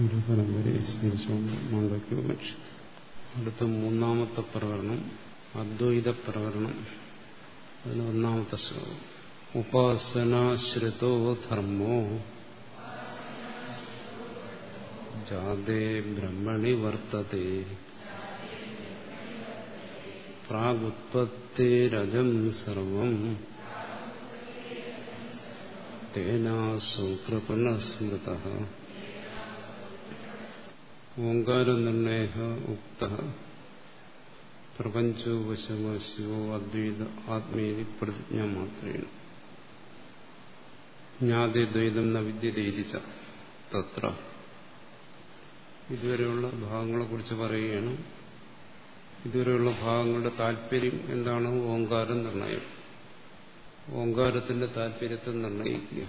ഒരു സ്മരിച്ചുകൊണ്ട് മാണ്ഡവ്യോപനിഷത്ത് അടുത്ത മൂന്നാമത്തെ പ്രകരണം അദ്വൈത പ്രകരണം അതിന് ഒന്നാമത്തെ ശ്ലോകം. ഉപാസനാശ്രിതോ ധർമ്മോ? ജാതേ ബ്രഹ്മണി വർത്തത്തെ പ്രാഗുത്പത്തിരജം സർവം. തേനാസു കൃപണസ്മൃത ഓങ്കാരനിർണയ ഉക്ത പ്രപഞ്ചോ വശമോ ശിവോ അദ്വൈത ആത്മീയ പ്രതിജ്ഞ മാത്രേണ ജ്ഞാതിദ്വൈതം ന വിദ്യതീരിച്ച തത്ര. ഇതുവരെയുള്ള ഭാഗങ്ങളെ കുറിച്ച് പറയുകയാണ്. ഇതുവരെയുള്ള ഭാഗങ്ങളുടെ താല്പര്യം എന്താണ് ഓങ്കാരം നിർണയം ഓങ്കാരത്തിന്റെ താല്പര്യത്തെ നിർണയിക്കുക.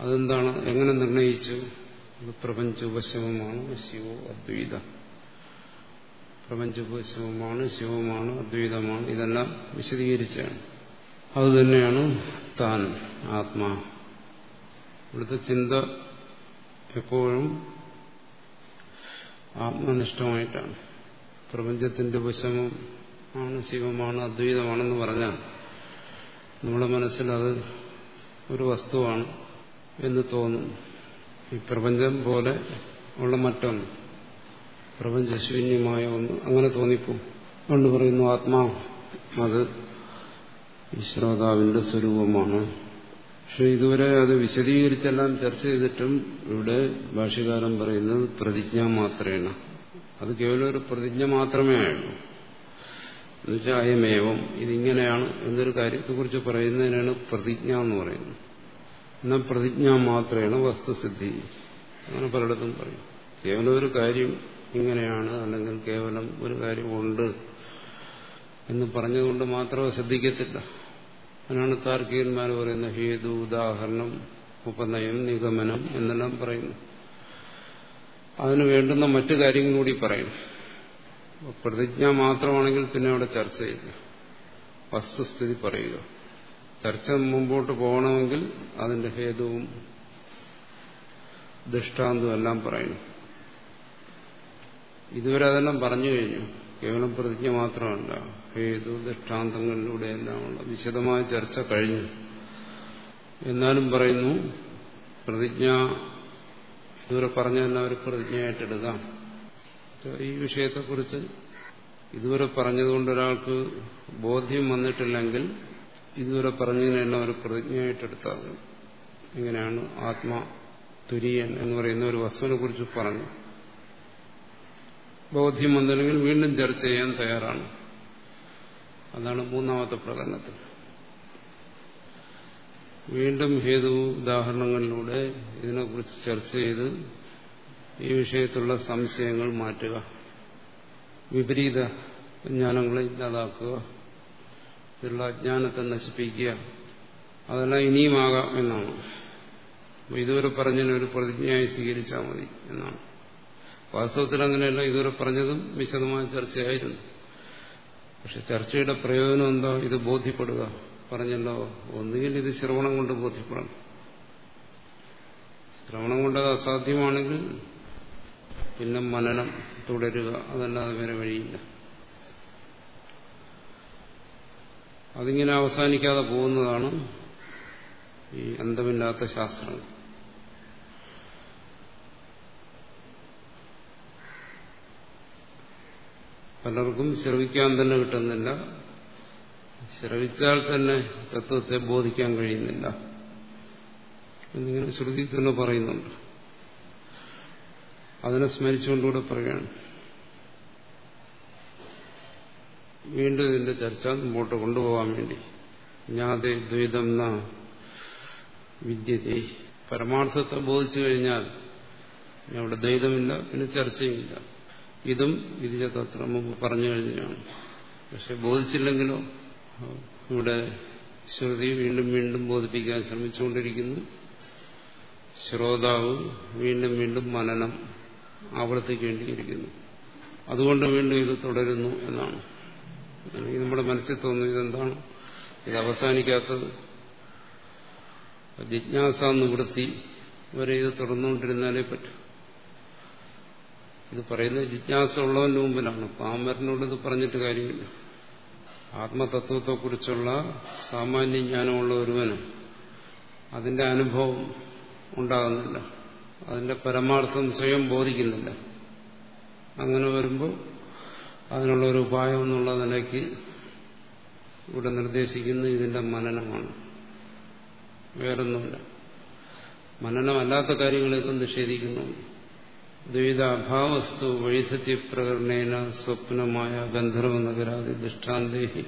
അതെന്താണ്? എങ്ങനെ നിർണയിച്ചു? പ്രപഞ്ചോപശമമാണ് ശിവോ അദ്വൈത. പ്രപഞ്ചോപശമമാണ് ശിവമാണ് അദ്വൈതമാണ് ഇതെല്ലാം വിശദീകരിച്ചാണ്. അതുതന്നെയാണ് താൻ ആത്മാ. ഇവിടുത്തെ ചിന്ത എപ്പോഴും ആത്മനിഷ്ഠമായിട്ടാണ്. പ്രപഞ്ചത്തിന്റെ ഉപശമം ആണ് ശിവമാണ് അദ്വൈതമാണെന്ന് പറഞ്ഞാൽ നമ്മുടെ മനസ്സിൽ അത് ഒരു വസ്തുവാണ് എന്ന് തോന്നും. ഈ പ്രപഞ്ചം പോലെ ഉള്ള മറ്റൊന്ന്. പ്രപഞ്ചശൂന്യമായ ഒന്ന്. അങ്ങനെ തോന്നിപ്പോ. കൊണ്ട് പറയുന്നു ആത്മാ. അത് ഈ ശ്രോതാവിന്റെ സ്വരൂപമാണ്. പക്ഷെ ഇതുവരെ അത് വിശദീകരിച്ചെല്ലാം ചർച്ച ചെയ്തിട്ടും ഇവിടെ ഭാഷ്യകാരൻ പറയുന്നത് പ്രതിജ്ഞ മാത്രേണ. അത് കേവലം ഒരു പ്രതിജ്ഞ മാത്രമേ ആയുള്ളൂ. എന്നുവെച്ചാൽ അയമേവം ഇതിങ്ങനെയാണ് എന്നൊരു കാര്യത്തെക്കുറിച്ച് പറയുന്നതിനാണ് പ്രതിജ്ഞ എന്ന് പറയുന്നത്. എന്നാൽ പ്രതിജ്ഞ മാത്രമാണ് വസ്തുസിദ്ധി. അങ്ങനെ പലയിടത്തും പറയും. കേവലം ഒരു കാര്യം ഇങ്ങനെയാണ് അല്ലെങ്കിൽ കേവലം ഒരു കാര്യമുണ്ട് എന്ന് പറഞ്ഞതുകൊണ്ട് മാത്രമേ ശ്രദ്ധിക്കത്തില്ല. അതിനാണ് താർക്കികന്മാർ പറയുന്ന ഹേതു ഉദാഹരണം ഉപനയം നിഗമനം എന്നെല്ലാം പറയുന്നു. അതിന് വേണ്ടുന്ന മറ്റു കാര്യങ്ങൾ കൂടി പറയും. പ്രതിജ്ഞ മാത്രമാണെങ്കിൽ പിന്നെ അവിടെ ചർച്ച ചെയ്യുക വസ്തുസ്ഥിതി പറയുക. ചർച്ച മുമ്പോട്ട് പോകണമെങ്കിൽ അതിന്റെ ഹേതുവും ദൃഷ്ടാന്തവും എല്ലാം പറയുന്നു ഇതുവരെ അതെല്ലാം പറഞ്ഞു കഴിഞ്ഞു. കേവലം പ്രതിജ്ഞ മാത്രമല്ല ഹേതു ദൃഷ്ടാന്തങ്ങളിലൂടെ എല്ലാമുള്ള വിശദമായ ചർച്ച കഴിഞ്ഞു. എന്നാലും പറയുന്നു പ്രതിജ്ഞ ഇതുവരെ പറഞ്ഞതെല്ലാം ഒരു പ്രതിജ്ഞയായിട്ടെടുക്കാം ഈ വിഷയത്തെക്കുറിച്ച് ഇതുവരെ പറഞ്ഞതുകൊണ്ട് ഒരാൾക്ക് ബോധ്യം വന്നിട്ടില്ലെങ്കിൽ ഇതുവരെ പറഞ്ഞതിനെല്ലാം ഒരു പ്രതിജ്ഞയായിട്ടെടുത്താൽ ഇങ്ങനെയാണ് ആത്മാ തുര്യൻ എന്ന് പറയുന്ന ഒരു വസ്തുവിനെ കുറിച്ച് പറഞ്ഞു. ബോധ്യം വന്നില്ലെങ്കിൽ വീണ്ടും ചർച്ച ചെയ്യാൻ തയ്യാറാണ്. അതാണ് മൂന്നാമത്തെ പ്രകടനത്തിൽ. വീണ്ടും ഹേതു ഉദാഹരണങ്ങളിലൂടെ ഇതിനെക്കുറിച്ച് ചർച്ച ചെയ്ത് ഈ വിഷയത്തിലുള്ള സംശയങ്ങൾ മാറ്റുക. വിപരീത ജ്ഞാനങ്ങളെ ഇല്ലാതാക്കുക. ഇതിലുള്ള അജ്ഞാനത്തെ നശിപ്പിക്കുക. അതെല്ലാം ഇനിയുമാകാം എന്നാണ്. ഇതുവരെ പറഞ്ഞതിന് ഒരു പ്രതിജ്ഞയായി സ്വീകരിച്ചാൽ മതി എന്നാണ്. വാസ്തവത്തിൽ അങ്ങനെയല്ല ഇതുവരെ പറഞ്ഞതും വിശദമായ ചർച്ചയായിരുന്നു. പക്ഷെ ചർച്ചയുടെ പ്രയോജനം എന്താ? ഇത് ബോധ്യപ്പെടുക. പറഞ്ഞല്ലോ ഒന്നുകിൽ ഇത് ശ്രവണം കൊണ്ട് ബോധ്യപ്പെടണം. ശ്രവണം കൊണ്ട് അത് അസാധ്യമാണെങ്കിൽ പിന്നെ മനനം തുടരുക. അതല്ലാതെ വേറെ വഴിയില്ല. അതിങ്ങനെ അവസാനിക്കാതെ പോകുന്നതാണ് ഈ അന്തമില്ലാത്ത ശാസ്ത്രം. പലർക്കും ശ്രവിക്കാൻ തന്നെ കിട്ടുന്നില്ല. ശ്രവിച്ചാൽ തന്നെ തത്വത്തെ ബോധിക്കാൻ കഴിയുന്നില്ല. എന്നിങ്ങനെ ശ്രുതി തന്നെ പറയുന്നുണ്ട്. അതിനെ സ്മരിച്ചുകൊണ്ടുകൂടെ പറയുകയാണ്. വീണ്ടും ഇതിന്റെ ചർച്ച മുമ്പോട്ട് കൊണ്ടുപോകാൻ വേണ്ടി. ജ്ഞാതെ ദ്വൈതം ന വിദ്യത്തെ പരമാർത്ഥത്തെ ബോധിച്ചു കഴിഞ്ഞാൽ അവിടെ ദ്വൈതമില്ല പിന്നെ ചർച്ചയുമില്ല. ഇതും വിധിച്ച തത്ര മുമ്പ് പറഞ്ഞു കഴിഞ്ഞാണ് പക്ഷെ ബോധിച്ചില്ലെങ്കിലോ? ഇവിടെ ശ്രുതി വീണ്ടും വീണ്ടും ബോധിപ്പിക്കാൻ ശ്രമിച്ചുകൊണ്ടിരിക്കുന്നു. ശ്രോതാവ് വീണ്ടും വീണ്ടും മനനം ആവർത്തിക്കേണ്ടിയിരിക്കുന്നു. അതുകൊണ്ട് വീണ്ടും ഇത് തുടരുന്നു എന്നാണ്. അല്ലെങ്കിൽ നമ്മുടെ മനസ്സിൽ തോന്നുന്നു ഇതെന്താണ്? ഇത് അവസാനിക്കാത്തത്. ജിജ്ഞാസ നിവൃത്തി വരെ ഇത് തുടർന്നുകൊണ്ടിരുന്നാലേ പറ്റൂ. ഇത് പറയുന്നത് ജിജ്ഞാസ ഉള്ളവന്റെ മുമ്പിലാണ്. പാമരനോട് ഇത് പറഞ്ഞിട്ട് കാര്യമില്ല. ആത്മതത്വത്തെക്കുറിച്ചുള്ള സാമാന്യ ജ്ഞാനമുള്ള ഒരുവന് അതിന്റെ അനുഭവം ഉണ്ടാകുന്നില്ല. അതിന്റെ പരമാർത്ഥം സ്വയം ബോധിക്കുന്നില്ല. അങ്ങനെ വരുമ്പോൾ അതിനുള്ള ഒരു ഉപായം എന്നുള്ള നിലയ്ക്ക് ഇവിടെ നിർദ്ദേശിക്കുന്ന ഇതിന്റെ മനനമാണ്. വേറൊന്നുമില്ല. മനനമല്ലാത്ത കാര്യങ്ങളെയൊക്കെ നിഷേധിക്കുന്നു. ദ്വൈത അഭാവസ്തു വൈധത്യ പ്രകടനേന സ്വപ്നമായ ഗന്ധർവ നഗരാദി ദൃഷ്ടാന്തേഹി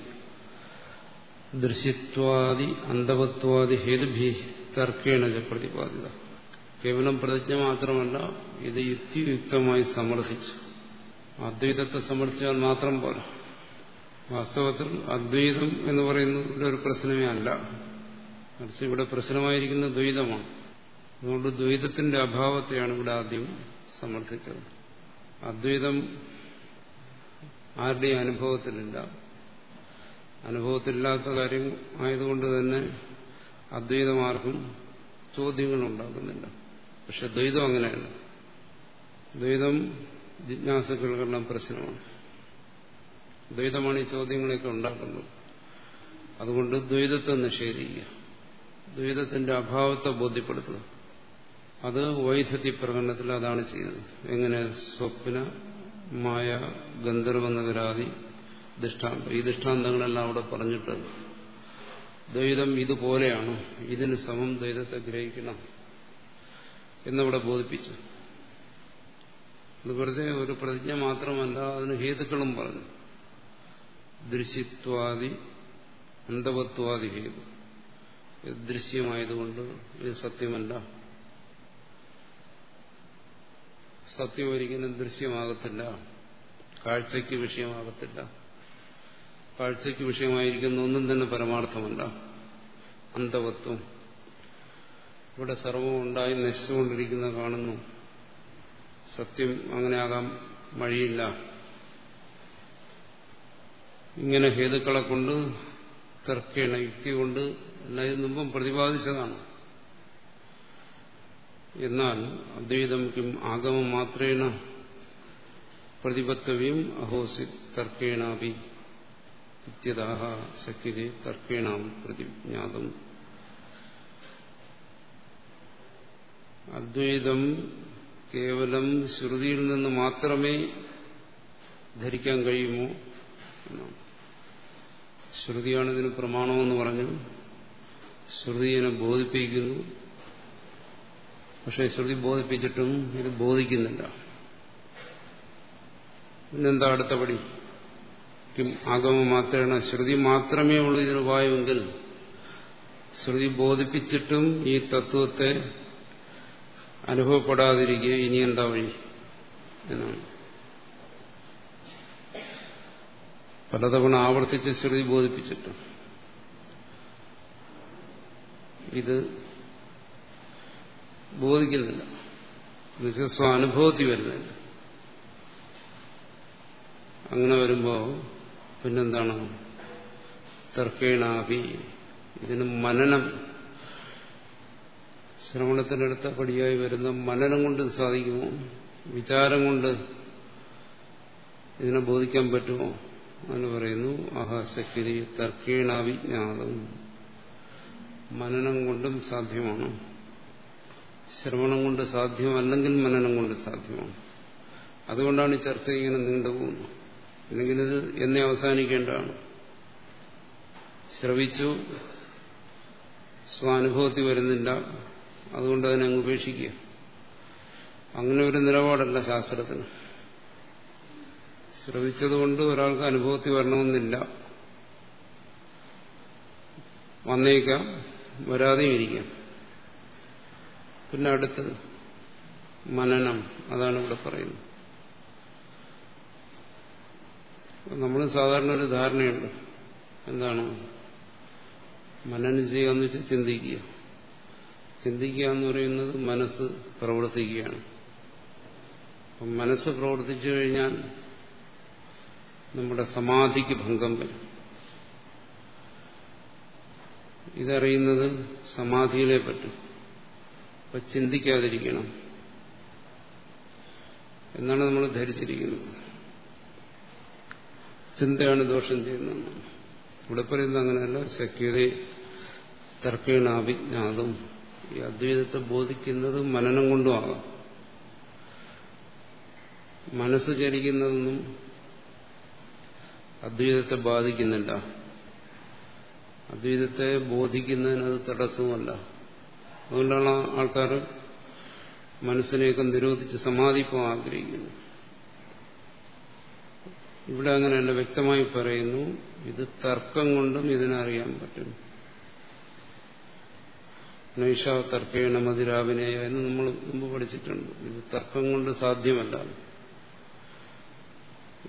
ദൃശ്യത്വാദി അന്ധവത്വാദി ഹേതുഭി തർക്കേണ പ്രതിപാദിത. കേവലം പ്രതിജ്ഞ മാത്രമല്ല ഇത് യുക്തിയുക്തമായി സമർത്ഥിച്ചു അദ്വൈതത്തെ സംബന്ധിച്ചാൽ മാത്രം പോലെ വാസ്തവത്തിൽ അദ്വൈതം എന്ന് പറയുന്നത് ഒരു പ്രശ്നമേ അല്ല. മറിച്ച് ഇവിടെ പ്രശ്നമായിരിക്കുന്ന ദ്വൈതമാണ്. അതുകൊണ്ട് ദ്വൈതത്തിന്റെ അഭാവത്തെയാണ് ഇവിടെ ആദ്യം സമർത്ഥിച്ചത്. അദ്വൈതം ആരുടെയും അനുഭവത്തിലില്ല. അനുഭവത്തിലില്ലാത്ത കാര്യം ആയതുകൊണ്ട് തന്നെ അദ്വൈതം ആർക്കും ചോദ്യങ്ങൾ പക്ഷെ ദ്വൈതം അങ്ങനെയല്ല. ദ്വൈതം ജിജ്ഞാസുക്കൾക്കെല്ലാം പ്രശ്നമാണ്. ദ്വൈതമാണ് ഈ ചോദ്യങ്ങളെയൊക്കെ ഉണ്ടാക്കുന്നത്. അതുകൊണ്ട് ദ്വൈതത്തെ നിഷേധിക്കുക. ദ്വൈതത്തിന്റെ അഭാവത്തെ ബോധ്യപ്പെടുത്തുക. അത് വൈദ്യുതി പ്രകടനത്തിൽ അതാണ് ചെയ്തത് എങ്ങനെ സ്വപ്ന മായ ഗന്ധർവ നഗരാദി ദൃഷ്ടാന്തം. ഈ ദൃഷ്ടാന്തങ്ങളെല്ലാം അവിടെ പറഞ്ഞിട്ട് ദ്വൈതം ഇതുപോലെയാണ്. ഇതിന് സമം ദ്വൈതത്തെ ഗ്രഹിക്കണം. എന്നവിടെ ബോധിപ്പിച്ചു. അത് വെറുതെ ഒരു പ്രതിജ്ഞ മാത്രമല്ല അതിന് ഹേതുക്കളും പറഞ്ഞു. ദൃശ്യത്വാദി അന്ധവത്വാദി ഹേതു. ഇത് ദൃശ്യമായതുകൊണ്ട് ഇത് സത്യമല്ല. സത്യം ഒരിക്കലും ദൃശ്യമാകത്തില്ല. കാഴ്ചയ്ക്ക് വിഷയമാകത്തില്ല. കാഴ്ചയ്ക്ക് വിഷയമായിരിക്കുന്ന ഒന്നും തന്നെ പരമാർത്ഥമല്ല. അന്ധവത്വം. ഇവിടെ സർവം ഉണ്ടായി നശിച്ചുകൊണ്ടിരിക്കുന്ന കാണുന്നു. സത്യം അങ്ങനെ ആകാൻ വഴിയില്ല. ഇങ്ങനെ ഹേതുക്കളെ കൊണ്ട് തർക്കേണ യുക്തി കൊണ്ട് എല്ലാം മുമ്പും പ്രതിപാദിച്ചതാണ്. എന്നാൽ അദ്വൈതം കിം ആഗമം മാത്രേണ പ്രതിപത്തവ്യം അഹോസി തർക്കേണാപി ഇത്യതാഹ ശക്യതേ തർക്കേണാം പ്രതിജ്ഞാതം. അദ്വൈതം കേവലം ശ്രുതിയിൽ നിന്ന് മാത്രമേ ധരിക്കാൻ കഴിയുമോ? എന്നാണ് ശ്രുതിയാണ് ഇതിന് പ്രമാണമെന്ന് പറഞ്ഞു ശ്രുതിയെ ബോധിപ്പിക്കുന്നു. പക്ഷെ ശ്രുതി ബോധിപ്പിച്ചിട്ടും ഇത് ബോധിക്കുന്നില്ല. പിന്നെന്താ അടുത്ത പടി? ആഗമ മാത്രമാണ് ശ്രുതി മാത്രമേ ഉള്ളൂ ഇതിന് ഉപായമെങ്കിൽ. ശ്രുതി ബോധിപ്പിച്ചിട്ടും ഈ തത്വത്തെ അനുഭവപ്പെടാതിരിക്കുക ഇനി എന്താ വഴി എന്നാണ്. പലതവണ ആവർത്തിച്ച് ശ്രുതി ബോധിപ്പിച്ചിട്ടു. ഇത് ബോധിക്കുന്നില്ല. എന്നുവെച്ചാൽ സ്വാനുഭവത്തിൽ വരുന്നില്ല. അങ്ങനെ വരുമ്പോ പിന്നെന്താണ്? തർക്കേണാഭി. ഇതിന് മനനം ശ്രവണത്തിനടുത്ത പടിയായി വരുന്ന മനനം കൊണ്ട് സാധിക്കുമോ? വിചാരം കൊണ്ട് ഇതിനെ ബോധിക്കാൻ പറ്റുമോ? എന്ന് പറയുന്നു അഹശക്തി തർക്കേണാവിജ്ഞാതം മനനം കൊണ്ടും സാധ്യമാണ്. ശ്രവണം കൊണ്ട് സാധ്യമല്ലെങ്കിൽ മനനം കൊണ്ട് സാധ്യമാണ്. അതുകൊണ്ടാണ് ഈ ചർച്ച ഇങ്ങനെ നീണ്ടുപോകുന്നത് അല്ലെങ്കിൽ ഇത് എന്നെ അവസാനിക്കേണ്ടതാണ്. ശ്രവിച്ചു സ്വാനുഭവത്തിൽ വരുന്നില്ല. അതുകൊണ്ട് അതിനെ അങ്ങ് ഉപേക്ഷിക്കുക. അങ്ങനെ ഒരു നിലപാടല്ല ശാസ്ത്രത്തിന്. ശ്രവിച്ചതുകൊണ്ട് ഒരാൾക്ക് അനുഭവത്തിൽ വരണമെന്നില്ല. വന്നേക്കാം വരാതെയും ഇരിക്കാം. പിന്നെ അടുത്ത് മനനം അതാണ് ഇവിടെ പറയുന്നത്. നമ്മൾ സാധാരണ ഒരു ധാരണയുണ്ട്. എന്താണ്? മനനം ചെയ്യുക എന്ന് വെച്ചാൽ ചിന്തിക്കുക. ചിന്തിക്കുക എന്ന് പറയുന്നത് മനസ്സ് പ്രവർത്തിക്കുകയാണ്. അപ്പം മനസ്സ് പ്രവർത്തിച്ചു കഴിഞ്ഞാൽ നമ്മുടെ സമാധിക്ക് ഭംഗം വരും. ഇതറിയുന്നത് സമാധിയിലെ പറ്റും. അപ്പൊ ചിന്തിക്കാതിരിക്കണം. എന്നാണ് നമ്മൾ ധരിച്ചിരിക്കുന്നത്. ചിന്തയാണ് ദോഷം ചെയ്യുന്നത് ഇവിടെ പറയുന്നത് അങ്ങനെയല്ല. ശക്തിയുടെ തർക്കേണ ഈ അദ്വൈതത്തെ ബോധിക്കുന്നത് മനനം കൊണ്ടുമാകാം. മനസ്സ് ചലിക്കുന്നതൊന്നും അദ്വൈതത്തെ ബാധിക്കുന്നില്ല. അദ്വൈതത്തെ ബോധിക്കുന്നതിന് അത് തടസ്സവുമല്ല. അതുകൊണ്ടാണ് ആൾക്കാർ മനസ്സിനെയൊക്കെ നിരോധിച്ച് സമാധിപ്പം ആഗ്രഹിക്കുന്നു ഇവിടെ അങ്ങനെയല്ല വ്യക്തമായി പറയുന്നു ഇത് തർക്കം കൊണ്ടും ഇതിനറിയാൻ പറ്റും നൈഷ തർക്കേണ മതിരാവിനേയ എന്ന് നമ്മൾ മുമ്പ് പഠിച്ചിട്ടുണ്ട്. ഇത് തർക്കം കൊണ്ട് സാധ്യമല്ല.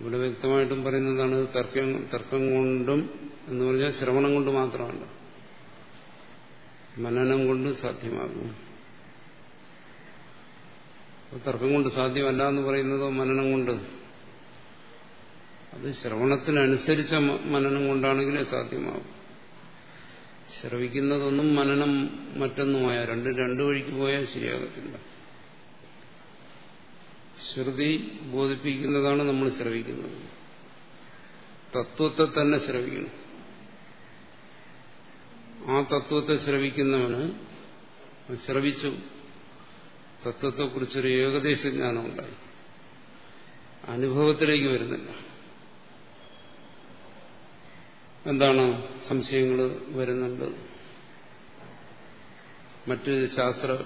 ഇവിടെ വ്യക്തമായിട്ടും പറയുന്നതാണ് തർക്കം തർക്കം കൊണ്ടും എന്ന് പറഞ്ഞാൽ ശ്രവണം കൊണ്ട് മാത്രമല്ല മനനം കൊണ്ട് സാധ്യമാകും. തർക്കം കൊണ്ട് സാധ്യമല്ല എന്ന് പറയുന്നതോ മനനം കൊണ്ട്? അത് ശ്രവണത്തിനനുസരിച്ച മനനം കൊണ്ടാണെങ്കിലേ സാധ്യമാകും. ശ്രവിക്കുന്നതൊന്നും മനനം മറ്റൊന്നുമായ രണ്ടും രണ്ടു വഴിക്ക് പോയാൽ ശരിയാകത്തില്ല. ശ്രുതി ബോധിപ്പിക്കുന്നതാണ് നമ്മൾ ശ്രവിക്കുന്നത്. തത്വത്തെ തന്നെ ശ്രവിക്കണം. ആ തത്വത്തെ ശ്രവിക്കുന്നവന് ശ്രവിച്ചു. തത്വത്തെക്കുറിച്ചൊരു ഏകദേശ ജ്ഞാനം ഉണ്ടായി അനുഭവത്തിലേക്ക് വരുന്നില്ല. എന്താണ് സംശയങ്ങൾ വരുന്നുണ്ട്? മറ്റ് ശാസ്ത്ര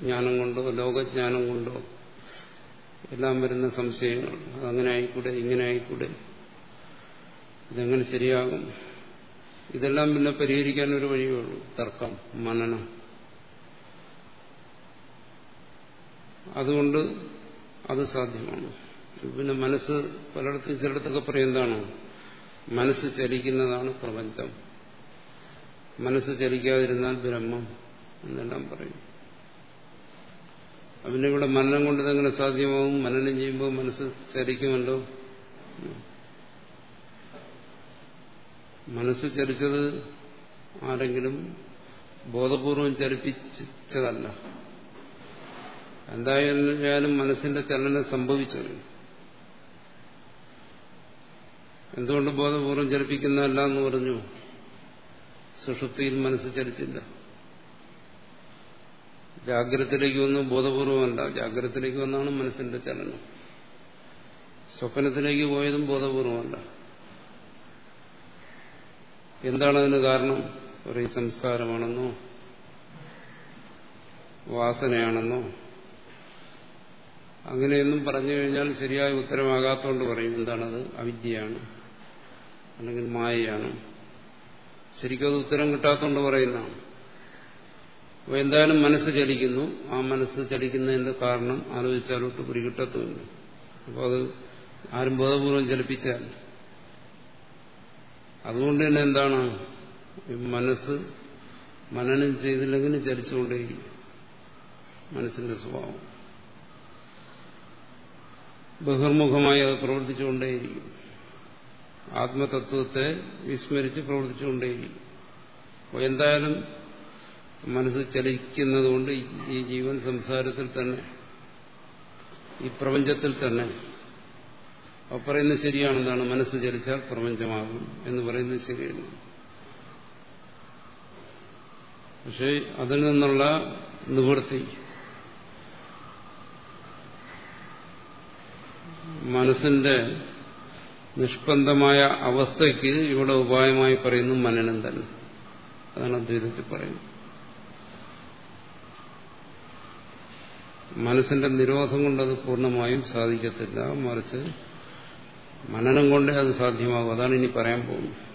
ജ്ഞാനം കൊണ്ടോ ലോകജ്ഞാനം കൊണ്ടോ എല്ലാം വരുന്ന സംശയങ്ങൾ. അതങ്ങനെ ആയിക്കൂടെ ഇങ്ങനെ ആയിക്കൂടെ? ഇതെങ്ങനെ ശരിയാകും? ഇതെല്ലാം പിന്നെ പരിഹരിക്കാൻ ഒരു വഴിയേ ഉള്ളൂ. തർക്കം മനനം. അതുകൊണ്ട് അത് സാധ്യമാണ്. പിന്നെ മനസ്സ് പലയിടത്തും ചിലയിടത്തൊക്കെ പറയുന്നതാണോ മനസ്സ് ചലിക്കുന്നതാണ് പ്രപഞ്ചം. മനസ്സ് ചലിക്കാതിരുന്നാൽ ബ്രഹ്മം എന്നെല്ലാം പറയും. പിന്നെ ഇവിടെ മനനം കൊണ്ട് ഇതെങ്ങനെ സാധ്യമാവും? മനനം ചെയ്യുമ്പോൾ മനസ്സ് ചലിക്കുമല്ലോ? മനസ്സ് ചലിച്ചത് ആരെങ്കിലും ബോധപൂർവം ചലിപ്പിച്ചതല്ല. എന്തായാലും മനസ്സിന്റെ ചലനം സംഭവിച്ചത്. എന്തുകൊണ്ട് ബോധപൂർവം ചലിപ്പിക്കുന്നതല്ല എന്ന് പറഞ്ഞു? സുഷുപ്തിയിൽ മനസ്സ് ചലിച്ചില്ല. ജാഗ്രതത്തിലേക്ക് വന്നു ബോധപൂർവമല്ല. ജാഗ്രതത്തിലേക്ക് വന്നാണ് മനസ്സിന്റെ ചലനം. സ്വപ്നത്തിലേക്ക് പോയതും ബോധപൂർവമല്ല. എന്താണ് അതിന് കാരണം? ഒരു സംസ്കാരമാണെന്നോ? വാസനയാണെന്നോ? അങ്ങനെയൊന്നും പറഞ്ഞു കഴിഞ്ഞാൽ ശരിയായ ഉത്തരമാകാത്തോണ്ട് പറയും. എന്താണത്? അവിദ്യയാണ്. അല്ലെങ്കിൽ മായയാണ്. ശരിക്കും അത് ഉത്തരം കിട്ടാത്തതുകൊണ്ട് പറയുന്നതാണ് അപ്പോൾ എന്തായാലും മനസ്സ് ചലിക്കുന്നു. ആ മനസ്സ് ചലിക്കുന്നതിന്റെ കാരണം ആലോചിച്ചാലോട്ട് പിടികിട്ടത്തുമില്ല. അപ്പോൾ അത് ആരും ബോധപൂർവം ചലിപ്പിച്ചാൽ. അതുകൊണ്ട് തന്നെ എന്താണ്? മനസ്സ് മനനം ചെയ്തില്ലെങ്കിൽ ചലിച്ചുകൊണ്ടേയിരിക്കും. മനസ്സിന്റെ സ്വഭാവം. ബഹിർമുഖമായി അത് പ്രവർത്തിച്ചുകൊണ്ടേയിരിക്കും. ആത്മതത്വത്തെ വിസ്മരിച്ച് പ്രവർത്തിച്ചുകൊണ്ടേയിരിക്കും അപ്പോൾ എന്തായാലും മനസ്സ് ചലിക്കുന്നതുകൊണ്ട് ഈ ജീവൻ സംസാരത്തിൽ തന്നെ ഈ പ്രപഞ്ചത്തിൽ തന്നെ അപ്പോൾ പറയുന്നത് ശരിയാണെന്താണ് മനസ്സ് ചലിച്ചാൽ പ്രപഞ്ചമാകും എന്ന് പറയുന്നത് ശരിയാണ്. പക്ഷേ അതിൽ നിന്നുള്ള നിവൃത്തി മനസ്സിന്റെ നിഷ്പന്ദമായ അവസ്ഥയ്ക്ക് ഇവിടെ ഉപായമായി പറയുന്നു മനനം തന്നെ. അതാണ് അദ്വൈതത്തിൽ പറയുന്നത്. മനസ്സിന്റെ നിരോധം കൊണ്ട് അത് പൂർണമായും സാധിക്കത്തില്ല. മറിച്ച് മനനം കൊണ്ടേ അത് സാധ്യമാകും. അതാണ് ഇനി പറയാൻ പോകുന്നത്.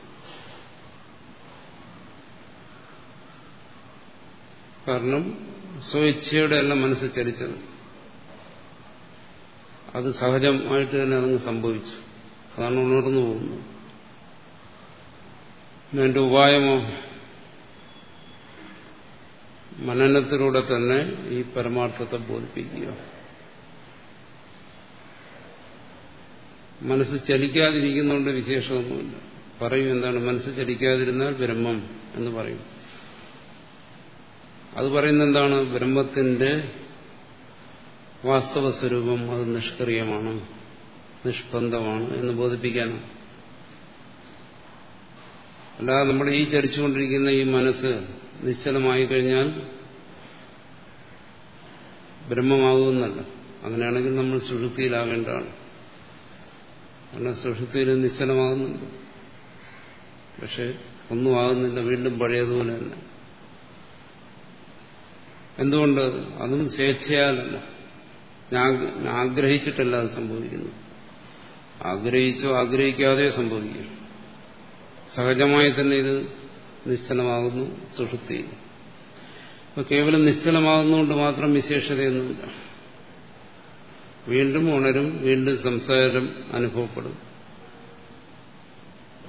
കാരണം സ്വയിച്ഛയുടെ അല്ല മനസ്സ് ചലിച്ചത്. അത് സഹജമായിട്ട് തന്നെ അതങ്ങ് സംഭവിച്ചു. അതാണ് ഉണർന്നു പോകുന്നത്. എന്റെ ഉപായമോ മനനത്തിലൂടെ തന്നെ ഈ പരമാർത്ഥത്തെ ബോധിപ്പിക്കുക. മനസ്സ് ചലിക്കാതിരിക്കുന്നതുകൊണ്ട് വിശേഷമൊന്നുമില്ല. പറയും എന്താണ് മനസ്സ് ചലിക്കാതിരുന്നാൽ ബ്രഹ്മം എന്ന് പറയും. അത് പറയുന്ന എന്താണ് ബ്രഹ്മത്തിന്റെ വാസ്തവ സ്വരൂപം അത് നിഷ്ക്രിയമാണ്. നിഷ്പന്ദമാണ് എന്ന് ബോധിപ്പിക്കാനാണ്. അല്ലാതെ നമ്മൾ ഈ ചരിച്ചുകൊണ്ടിരിക്കുന്ന ഈ മനസ്സ് നിശ്ചലമായി കഴിഞ്ഞാൽ ബ്രഹ്മമാകുമെന്നല്ല. അങ്ങനെയാണെങ്കിൽ നമ്മൾ സുഷുപ്തിയിലാകേണ്ടതാണ്. കാരണം സുഷുപ്തിയിൽ നിശ്ചലമാകുന്നുണ്ട്. പക്ഷെ ഒന്നും ആകുന്നില്ല വീണ്ടും പഴയതുപോലെ തന്നെ എന്തുകൊണ്ട്? അതും സ്വേച്ഛയാലല്ല. ആഗ്രഹിച്ചിട്ടല്ല അത് സംഭവിക്കുന്നു ആഗ്രഹിച്ചോ ആഗ്രഹിക്കാതെയോ സംഭവിക്കും. സഹജമായി തന്നെ ഇത് നിശ്ചലമാകുന്നു സുഷുപ്തി. അപ്പൊ കേവലം നിശ്ചലമാകുന്നതുകൊണ്ട് മാത്രം വിശേഷതയൊന്നുമില്ല. വീണ്ടും ഉണരും വീണ്ടും സംസാരം അനുഭവപ്പെടും.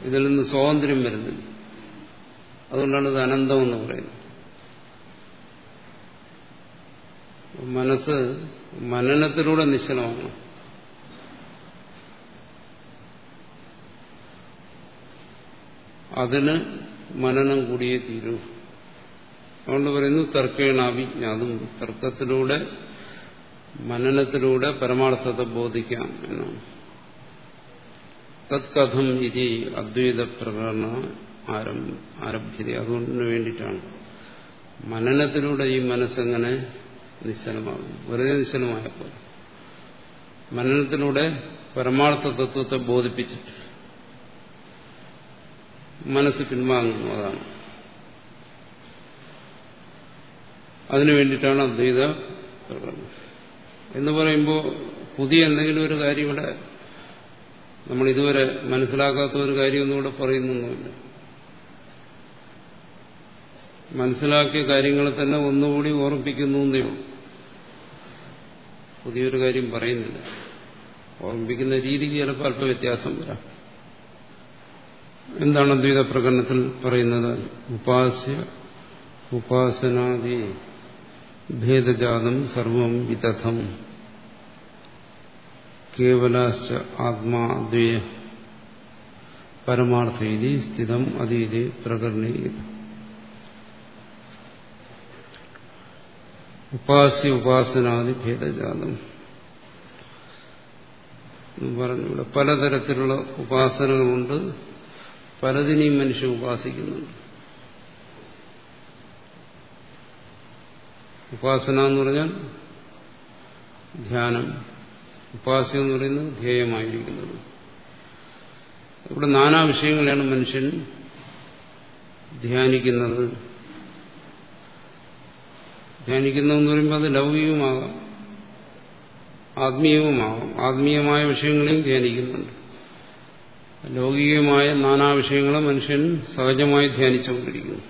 ഇതിൽ നിന്ന് സ്വാതന്ത്ര്യം വരുന്നില്ല. അതുകൊണ്ടാണ് ഇത് അനന്തം എന്ന് പറയുന്നത്. മനസ്സ് മനനത്തിലൂടെ നിശ്ചലമാണ് അതിന് മനനം കൂടിയേ തീരൂ. അതുകൊണ്ട് പറയുന്നു തർക്കേണാഭിജ്ഞാതും തർക്കത്തിലൂടെ മനനത്തിലൂടെ പരമാർത്ഥത്തെ ബോധിക്കാം എന്നാണ്. തത്കഥം ഇതി അദ്വൈത പ്രകടന ആരംഭ്യത അതുകൊണ്ടിന് വേണ്ടിയിട്ടാണ്. മനനത്തിലൂടെ ഈ മനസ്സെങ്ങനെ നിശ്ചലമാകും? വെറുതെ നിശ്ചലമായപ്പോൾ മനനത്തിലൂടെ പരമാർത്ഥ തത്വത്തെ ബോധിപ്പിച്ചിട്ട് മനസ്സ് പിൻവാങ്ങുന്നു അതാണ്. അതിനു വേണ്ടിയിട്ടാണ് അദ്വൈത എന്ന് പറയുമ്പോൾ പുതിയ എന്തെങ്കിലും ഒരു കാര്യം ഇവിടെ നമ്മൾ ഇതുവരെ മനസ്സിലാക്കാത്ത ഒരു കാര്യമൊന്നും ഇവിടെ പറയുന്നൊന്നുമില്ല. മനസ്സിലാക്കിയ കാര്യങ്ങളെ തന്നെ ഒന്നുകൂടി ഓർമ്മിപ്പിക്കുന്നു പുതിയൊരു കാര്യം പറയുന്നില്ല. ഓർമ്മിപ്പിക്കുന്ന രീതിക്ക് ചിലപ്പോൾ അല്പ വ്യത്യാസം വരാം. എന്താണ് അദ്വൈത പ്രകടനത്തിൽ പറയുന്നത്? ഉപാസ്യ ഉപാസനാദി ഭേദജാതം സർവം വിതഥം കേവലാശ്ച ആത്മാദ്വയ പരമാർത്ഥീതി സ്ഥിതം അതീതി പ്രകരണീയത ഉപാസ്യ ഉപാസനാദി ഭേദജാതം. പറഞ്ഞു ഇവിടെ പലതരത്തിലുള്ള ഉപാസനകളുണ്ട്. പലതിനെയും മനുഷ്യൻ ഉപാസിക്കുന്നുണ്ട് ഉപാസന എന്ന് പറഞ്ഞാൽ ധ്യാനം. ഉപാസ്യം എന്ന് പറയുന്നത് ധ്യേയമായിരിക്കുന്നത്. ഇവിടെ നാനാ വിഷയങ്ങളെയാണ് മനുഷ്യൻ ധ്യാനിക്കുന്നത്. ധ്യാനിക്കുന്നതെന്ന് പറയുമ്പോൾ അത് ലൗകികമാകാം ആത്മീയവുമാകാം. ആത്മീയമായ വിഷയങ്ങളെയും ധ്യാനിക്കുന്നുണ്ട്. ലൗകികമായ നാനാ വിഷയങ്ങളെ മനുഷ്യൻ സഹജമായി ധ്യാനിച്ചുകൊണ്ടിരിക്കുന്നു.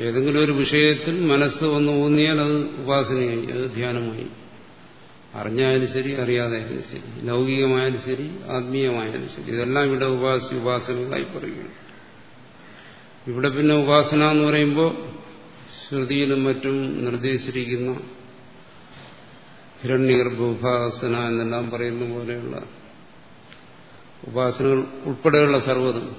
ഏതെങ്കിലും ഒരു വിഷയത്തിൽ മനസ്സ് വന്ന് ഊന്നിയാൽ അത് ഉപാസനയായി അത് ധ്യാനമായി. അറിഞ്ഞായാലും ശരി അറിയാതായാലും ശരി. ലൗകികമായാലും ശരി ആത്മീയമായാലും ശരി. ഇതെല്ലാം ഇവിടെ ഉപാസി ഉപാസനകളായി പറയുകയാണ്. ഇവിടെ പിന്നെ ഉപാസന എന്ന് പറയുമ്പോൾ ശ്രുതിയിലും മറ്റും നിർദ്ദേശിച്ചിരിക്കുന്ന ഹിരണ്യഗർഭ ഉപാസന എന്നെല്ലാം പറയുന്ന പോലെയുള്ള ഉപാസനകൾ ഉൾപ്പെടെയുള്ള സർവതും.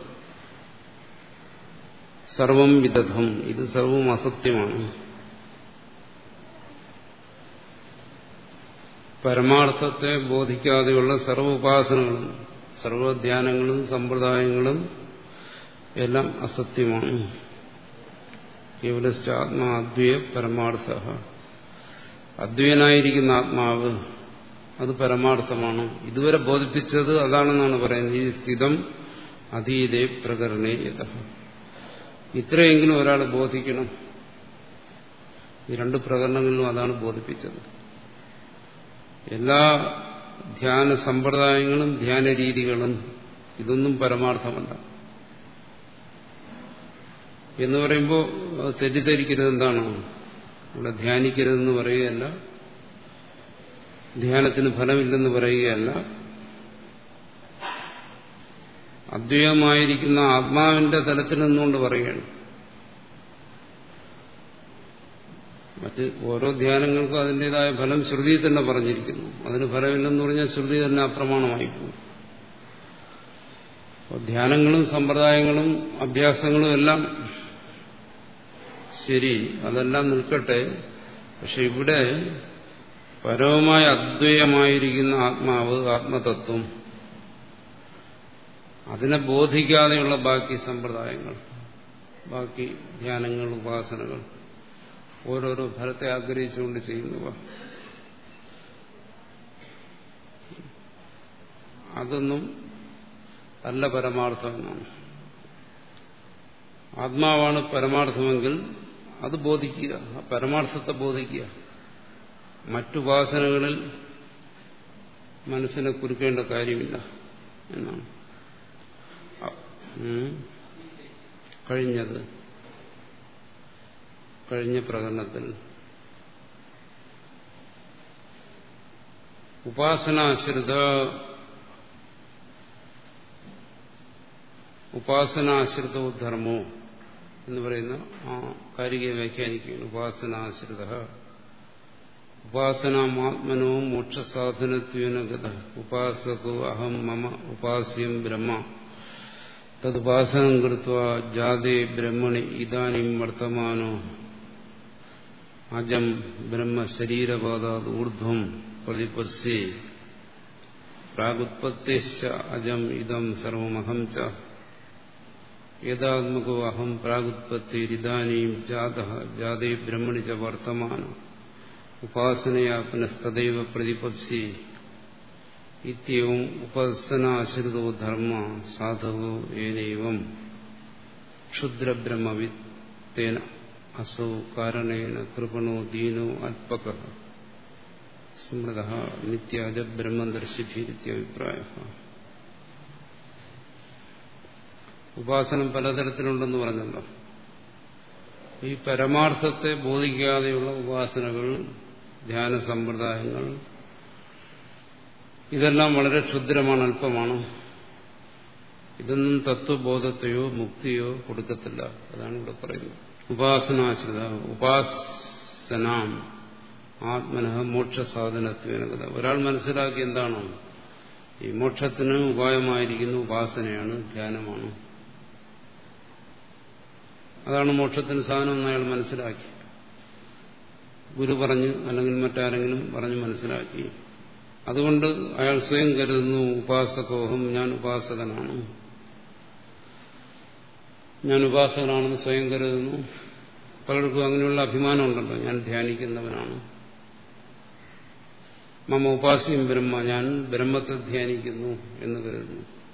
സർവം വിദഗ്ധം ഇത് സർവവും അസത്യമാണ്. പരമാർത്ഥത്തെ ബോധിക്കാതെയുള്ള സർവ ഉപാസനകളും സർവധ്യാനങ്ങളും സമ്പ്രദായങ്ങളും എല്ലാം അസത്യമാണ്. കേവലശ്ചാത്മാദ്വയ പരമാർത്ഥമാണ് അദ്വയനായിരിക്കുന്ന ആത്മാവ് അത് പരമാർത്ഥമാണ്. ഇതുവരെ ബോധിപ്പിച്ചത് അതാണെന്നാണ് പറയുന്നത്. ഈ സ്ഥിതം അതീതേ പ്രകരണേ ഇത്രയെങ്കിലും ഒരാൾ ബോധിക്കണം. ഈ രണ്ട് പ്രകരണങ്ങളിലും അതാണ് ബോധിപ്പിച്ചത്. എല്ലാ ധ്യാന സമ്പ്രദായങ്ങളും ധ്യാന രീതികളും ഇതൊന്നും പരമാർത്ഥമല്ല. എന്ന് പറയുമ്പോൾ തെറ്റിദ്ധരിക്കരുത് എന്താണ്? ഇവിടെ ധ്യാനിക്കരുതെന്ന് പറയുകയല്ല. ധ്യാനത്തിന് ഫലമില്ലെന്ന് പറയുകയല്ല. അദ്വൈതമായിരിക്കുന്ന ആത്മാവിന്റെ തലത്തിൽ നിന്നുകൊണ്ട് പറയുകയാണ്. മറ്റ് ഓരോ ധ്യാനങ്ങൾക്കും അതിന്റെതായ ഫലം ശ്രുതി തന്നെ പറഞ്ഞിരിക്കുന്നു. അതിന് ഫലമില്ലെന്ന് പറഞ്ഞാൽ ശ്രുതി തന്നെ അപ്രമാണമായി പോകും അപ്പോൾ ധ്യാനങ്ങളും സമ്പ്രദായങ്ങളും അഭ്യാസങ്ങളും എല്ലാം ശരി അതെല്ലാം നിൽക്കട്ടെ. പക്ഷെ ഇവിടെ പരവുമായ അദ്വയമായിരിക്കുന്ന ആത്മാവ് ആത്മതത്വം. അതിനെ ബോധിക്കാതെയുള്ള ബാക്കി സമ്പ്രദായങ്ങൾ ബാക്കി ധ്യാനങ്ങൾ ഉപാസനകൾ. ഓരോരോ ഫലത്തെ ആഗ്രഹിച്ചുകൊണ്ട് ചെയ്യുന്നവ. അതൊന്നും അല്ല പരമാർത്ഥമെന്നാണ് ആത്മാവാണ് പരമാർത്ഥമെങ്കിൽ അത് ബോധിക്കുക പരമാർത്ഥത്തെ ബോധിക്കുക. മറ്റുപാസനകളിൽ മനസ്സിനെ കുരുക്കേണ്ട കാര്യമില്ല എന്നാണ്. കഴിഞ്ഞത്. കഴിഞ്ഞ പ്രകടനത്തിൽ. ഉപാസനാശ്രിത. ഉപാസനാശ്രിതോ ധർമ്മോ എന്ന് പറയുന്ന ആ കാരികയെ വ്യാഖ്യാനിക്കുകയാണ്. ഉപാസനാശ്രിത ഉപാസനാത്മനോ മോക്ഷസാധനത്വനഗത ഉപാസകോ അഹം മമ ഉപാസ്യം ബ്രഹ്മ. തദുപാസനം കൃത്വ ജാതേ ബ്രഹ്മണി ഇതാനും വർത്തമാനോ. അജം ബ്രഹ്മ ശരീരപാതാത് ഊർധ്വം പ്രതിപസ്യേ. പ്രാഗുത്പത്തേശ്ച അജം ഇതം സർവമഹം ച. യഥാത്മകോ അഹം പ്രാഗുത്പത്തിരിദാനീം ജാത ജാതേ ബ്രഹ്മണി ച വർത്തമാനോ. ഉപാസനയാ പുനസ്തദൈവ പ്രതിപത്സി ഇത്യവും ഉപാസനാശ്രിതോ ധർമ്മ സാധവോ ഏനൈവം. ക്ഷുദ്രബ്രഹ്മവിത്തേന അസൗ കാരണേന കൃപണോ ദീനോ അല്പക സ്മൃത നിത്യാജ ബ്രഹ്മദർശിഭീരിത്യഭിപ്രായ. ഉപാസനം പലതരത്തിലുണ്ടെന്ന് പറഞ്ഞല്ലോ. ഈ പരമാർത്ഥത്തെ ബോധിക്കാതെയുള്ള ഉപാസനകൾ ധ്യാന സമ്പ്രദായങ്ങൾ ഇതെല്ലാം വളരെ ക്ഷുദ്രമാണ് അല്പമാണ്. ഇതൊന്നും തത്വബോധത്തെയോ മുക്തിയോ കൊടുക്കത്തില്ല അതാണ് ഇവിടെ പറയുന്നത്. ഉപാസനാശ്രിത ഉപാസനാം മോക്ഷ മോക്ഷസാധനത്വേനകത ഒരാൾ മനസ്സിലാക്കി എന്താണോ? ഈ മോക്ഷത്തിന് ഉപായമായിരിക്കുന്ന ഉപാസനയാണ് ധ്യാനമാണ്. അതാണ് മോക്ഷത്തിന് സാധനം അയാൾ മനസ്സിലാക്കി. ഗുരു പറഞ്ഞ് അല്ലെങ്കിൽ മറ്റാരെങ്കിലും പറഞ്ഞ് മനസ്സിലാക്കി. അതുകൊണ്ട് അയാൾ സ്വയം കരുതുന്നു ഉപാസകോഹം ഞാൻ ഉപാസകനാണ്. ഞാൻ ഉപാസകനാണെന്ന് സ്വയം കരുതുന്നു. പലർക്കും അങ്ങനെയുള്ള അഭിമാനം അഭിമാനമുണ്ടല്ലോ ഞാൻ ധ്യാനിക്കുന്നവനാണ്. മമ ഉപാസ്യം ബ്രഹ്മ ഞാൻ ബ്രഹ്മത്തെ ധ്യാനിക്കുന്നു എന്ന് കരുതുന്നു.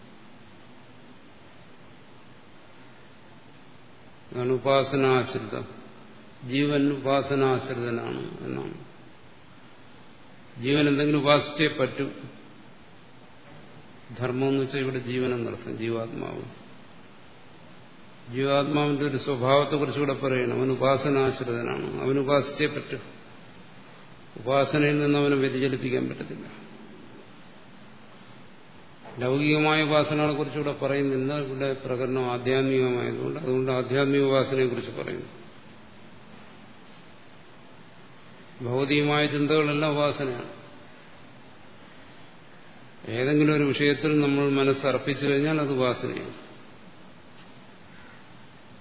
അതാണ് ഉപാസനാശ്രിതം. ജീവൻ ഉപാസനാശ്രിതനാണ് എന്നാണ്. ജീവൻ എന്തെങ്കിലും ഉപാസിച്ചേ പറ്റൂ. ധർമ്മം എന്ന് വെച്ചാൽ ഇവിടെ ജീവൻ നടത്തും ജീവാത്മാവ്. ജീവാത്മാവിന്റെ ഒരു സ്വഭാവത്തെ കുറിച്ചുകൂടെ പറയണം. അവൻ ഉപാസനാശ്രിതനാണ്. അവൻ ഉപാസിച്ചേ പറ്റൂ. ഉപാസനയിൽ നിന്ന് അവനെ വ്യതിചലിപ്പിക്കാൻ പറ്റത്തില്ല. ലൗകികമായ ഉപാസനകളെ കുറിച്ചുകൂടെ പറയുന്നില്ല ഇവിടെ പ്രകടനം ആധ്യാത്മികമായതുകൊണ്ട് അതുകൊണ്ട് ആധ്യാത്മിക ഉപാസനയെ കുറിച്ച് പറയുന്നു. ഭൗതികമായ ചിന്തകളെല്ലാം ഉപാസനയാണ്. ഏതെങ്കിലും ഒരു വിഷയത്തിൽ നമ്മൾ മനസ്സർപ്പിച്ചു കഴിഞ്ഞാൽ അത് ഉപാസനയാണ്.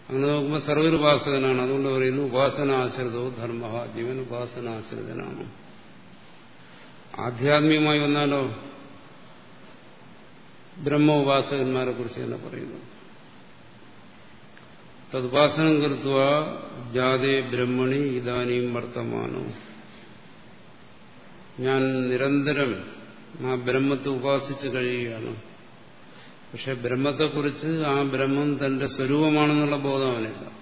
അങ്ങനെ നോക്കുമ്പോൾ സർവരുപാസകനാണ് അതുകൊണ്ട് പറയുന്നു ഉപാസനാശ്രിതവും ധർമ്മ ജീവൻ ഉപാസനാശ്രിതനാണ് ആധ്യാത്മികമായി വന്നാലോ ബ്രഹ്മ ഉപാസകന്മാരെ കുറിച്ച് തന്നെ പറയുന്നു. തദുപാസനം കൃത്വ ജാതേ ബ്രഹ്മണി ഇതാനിയും വർത്തമാനോ. ഞാൻ നിരന്തരം ആ ബ്രഹ്മത്തെ ഉപാസിച്ച് കഴിയുകയാണ്. പക്ഷെ ബ്രഹ്മത്തെക്കുറിച്ച് ആ ബ്രഹ്മം തന്റെ സ്വരൂപമാണെന്നുള്ള ബോധം അവനില്ല.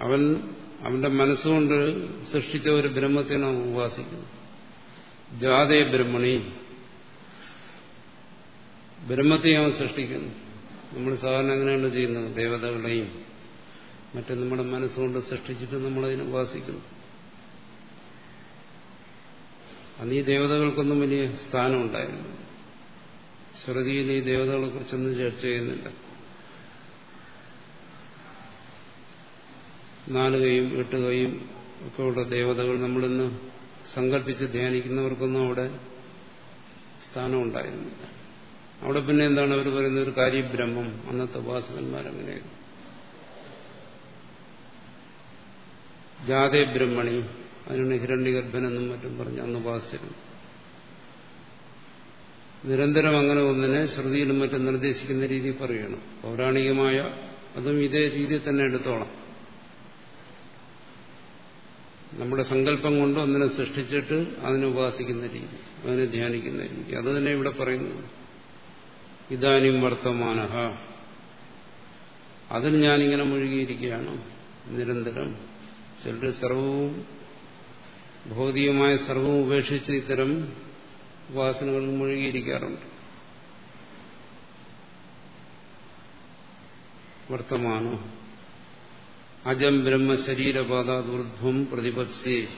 അവൻ അവന്റെ മനസ്സുകൊണ്ട് സൃഷ്ടിച്ച ഒരു ബ്രഹ്മത്തെയാണ് ഉപാസിക്കുന്നത് ജാതേ ബ്രഹ്മണി. ബ്രഹ്മത്തെ അവൻ സൃഷ്ടിക്കുന്നു. നമ്മൾ സാധാരണ അങ്ങനെയാണ് ചെയ്യുന്നത്. ദേവതകളെയും മറ്റും നമ്മുടെ മനസ്സുകൊണ്ട് സൃഷ്ടിച്ചിട്ട് നമ്മളതിനെ ഉപാസിക്കുന്നു. അന്ന് ഈ ദേവതകൾക്കൊന്നും വലിയ സ്ഥാനം ഉണ്ടായിരുന്നു ശ്രുതിയിൽ ഈ ദേവതകളെ കുറിച്ചൊന്നും ചർച്ച ചെയ്യുന്നില്ല. നാല് കൈയും എട്ട് കൈയും ദേവതകൾ നമ്മളിന്ന് സങ്കല്പിച്ച് ധ്യാനിക്കുന്നവർക്കൊന്നും അവിടെ സ്ഥാനം ഉണ്ടായിരുന്നില്ല അവിടെ പിന്നെ എന്താണ്? അവർ പറയുന്നത് ഒരു കാര്യബ്രഹ്മം. അന്നത്തെ ഉപാസകന്മാരങ്ങനെയായിരുന്നു ജാതേ ബ്രഹ്മണി അതിനാണ് ഹിരണ്യഗർഭനെന്നും മറ്റും പറഞ്ഞ് അന്ന് ഉപാസിച്ചിരുന്നു. നിരന്തരം അങ്ങനെ ഒന്നിനെ ശ്രുതിയിലും മറ്റും നിർദ്ദേശിക്കുന്ന രീതി പറയണം. പൗരാണികമായ അതും ഇതേ രീതിയിൽ തന്നെ എടുത്തോളാം. നമ്മുടെ സങ്കല്പം കൊണ്ട് ഒന്നിനെ സൃഷ്ടിച്ചിട്ട് അതിനെ ഉപാസിക്കുന്ന രീതി അതിനെ ധ്യാനിക്കുന്ന രീതി. അത് തന്നെ ഇവിടെ പറയുന്നു ഇതാനും വർത്തമാന അതിന് ഞാനിങ്ങനെ മുഴുകിയിരിക്കുകയാണ്. നിരന്തരം ചിലർ സർവവും ഭൗതികമായ സർവവും ഉപേക്ഷിച്ച് ഇത്തരം ഉപാസനകളിൽ മുഴുകിയിരിക്കാറുണ്ട്. വർത്തമാനോ അജം ബ്രഹ്മ ശരീരപാദാദൂർധ്വം പ്രതിപത്സി.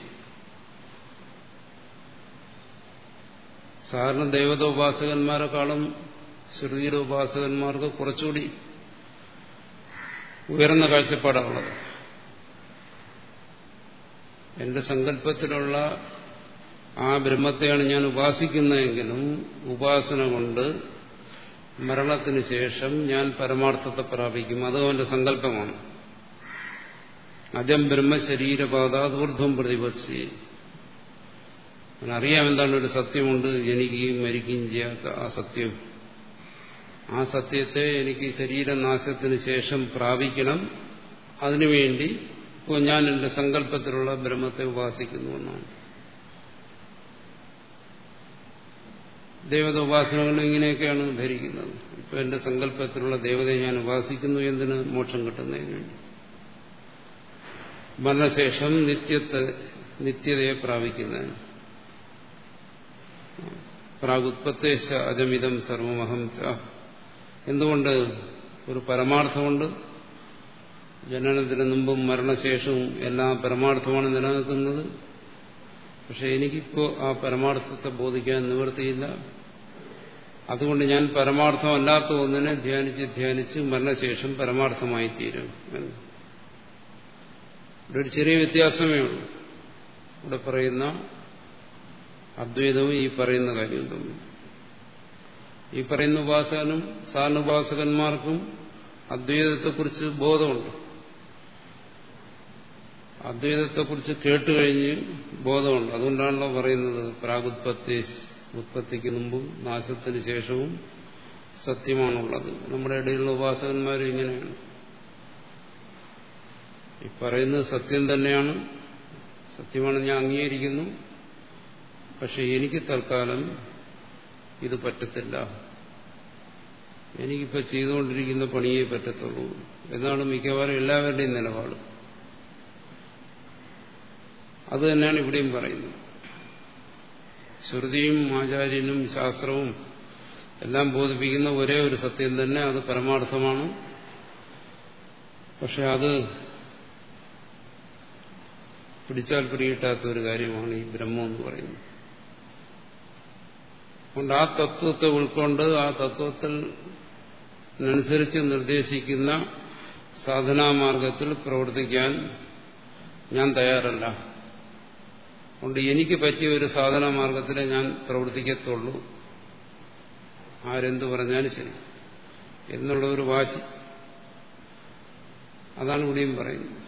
സാധാരണ ദൈവതോപാസകന്മാരെക്കാളും ശ്രുതിയുടെ ഉപാസകന്മാർക്ക് കുറച്ചുകൂടി ഉയർന്ന കാഴ്ചപ്പാടാണുള്ളത്. എന്റെ സങ്കല്പത്തിലുള്ള ആ ബ്രഹ്മത്തെയാണ് ഞാൻ ഉപാസിക്കുന്നതെങ്കിലും ഉപാസന കൊണ്ട് മരണത്തിന് ശേഷം ഞാൻ പരമാർത്ഥത്തെ പ്രാപിക്കും. അതും അവന്റെ സങ്കല്പമാണ്. അജം ബ്രഹ്മ ശരീരപാതാദൂർധ്വം പ്രതിപത്സി അറിയാം എന്താണ് ഒരു സത്യമുണ്ട് ജനിക്കുകയും മരിക്കുകയും ചെയ്യാത്ത ആ സത്യം. ആ സത്യത്തെ എനിക്ക് ശരീരനാശത്തിന് ശേഷം പ്രാപിക്കണം. അതിനുവേണ്ടി ഇപ്പോൾ ഞാൻ എന്റെ സങ്കല്പത്തിലുള്ള ബ്രഹ്മത്തെ ഉപാസിക്കുന്നു എന്നാണ്. ദേവത ഉപാസനകൾ ഇങ്ങനെയൊക്കെയാണ് ധരിക്കുന്നത്. ഇപ്പൊ എന്റെ സങ്കല്പത്തിലുള്ള ദേവതയെ ഞാൻ ഉപാസിക്കുന്നു എന്തിന് മോക്ഷം കിട്ടുന്നതിന് വേണ്ടി? മരണശേഷം നിത്യത്തെ നിത്യതയെ പ്രാപിക്കുന്നതിന് പ്രാഗുത്പത്തേശ അജമിതം സർവമഹം ച. എന്തുകൊണ്ട്? ഒരു പരമാർത്ഥമുണ്ട്. ജനനത്തിന് മുമ്പും മരണശേഷവും എല്ലാം പരമാർത്ഥമാണ് നിലനിൽക്കുന്നത്. പക്ഷെ എനിക്കിപ്പോ ആ പരമാർത്ഥത്തെ ബോധിക്കാൻ നിവൃത്തിയില്ല. അതുകൊണ്ട് ഞാൻ പരമാർത്ഥമല്ലാത്ത ഒന്നിനെ ധ്യാനിച്ച് ധ്യാനിച്ച് മരണശേഷം പരമാർത്ഥമായി തീരും എന്ന്. ഇവിടെ ഒരു ചെറിയ വ്യത്യാസമേ ഉള്ളൂ. ഇവിടെ പറയുന്ന അദ്വൈതവും ഈ പറയുന്ന കാര്യവും തമ്മിൽ. ഈ പറയുന്ന ഉപാസകനും സാനുപാസകന്മാർക്കും അദ്വൈതത്തെക്കുറിച്ച് ബോധമുണ്ട്. അദ്വൈതത്തെക്കുറിച്ച് കേട്ടുകഴിഞ്ഞ് ബോധമുണ്ട്. അതുകൊണ്ടാണല്ലോ പറയുന്നത് പ്രാഗുത്പത്തി ഉത്പത്തിക്ക് മുമ്പും നാശത്തിന് ശേഷവും സത്യമാണുള്ളത്. നമ്മുടെ ഇടയിലുള്ള ഉപാസകന്മാരും ഇങ്ങനെയാണ്. ഈ പറയുന്നത് സത്യം തന്നെയാണ്. സത്യമാണ് ഞാൻ അംഗീകരിക്കുന്നു. പക്ഷെ എനിക്ക് തൽക്കാലം ഇത് പറ്റത്തില്ല. എനിക്കിപ്പോൾ ചെയ്തുകൊണ്ടിരിക്കുന്ന പണിയേ പറ്റത്തുള്ളൂ. എന്നാണ് മിക്കവാറും എല്ലാവരുടെയും നിലപാട്. അത് തന്നെയാണ് ഇവിടെയും പറയുന്നത്. ശ്രുതിയും ആചാര്യനും ശാസ്ത്രവും എല്ലാം ബോധിപ്പിക്കുന്ന ഒരേ ഒരു സത്യം തന്നെ അത് പരമാർത്ഥമാണ്. പക്ഷെ അത് പിടിച്ചാൽ പിടികിട്ടാത്ത ഒരു കാര്യമാണ് ഈ ബ്രഹ്മം എന്ന് പറയുന്നത്. അതുകൊണ്ട് ആ തത്വത്തെ ഉൾക്കൊണ്ട് ആ തത്വത്തിൽ അനുസരിച്ച് നിർദ്ദേശിക്കുന്ന സാധനാമാർഗത്തിൽ പ്രവർത്തിക്കാൻ ഞാൻ തയ്യാറല്ല. അതുകൊണ്ട് എനിക്ക് പറ്റിയ ഒരു സാധന മാർഗത്തിലെ ഞാൻ പ്രവർത്തിക്കത്തുള്ളൂ. ആരെന്തു പറഞ്ഞാലും ശരി. എന്നുള്ള ഒരു വാശി. അതാണ് ഇവിടെയും പറയുന്നത്.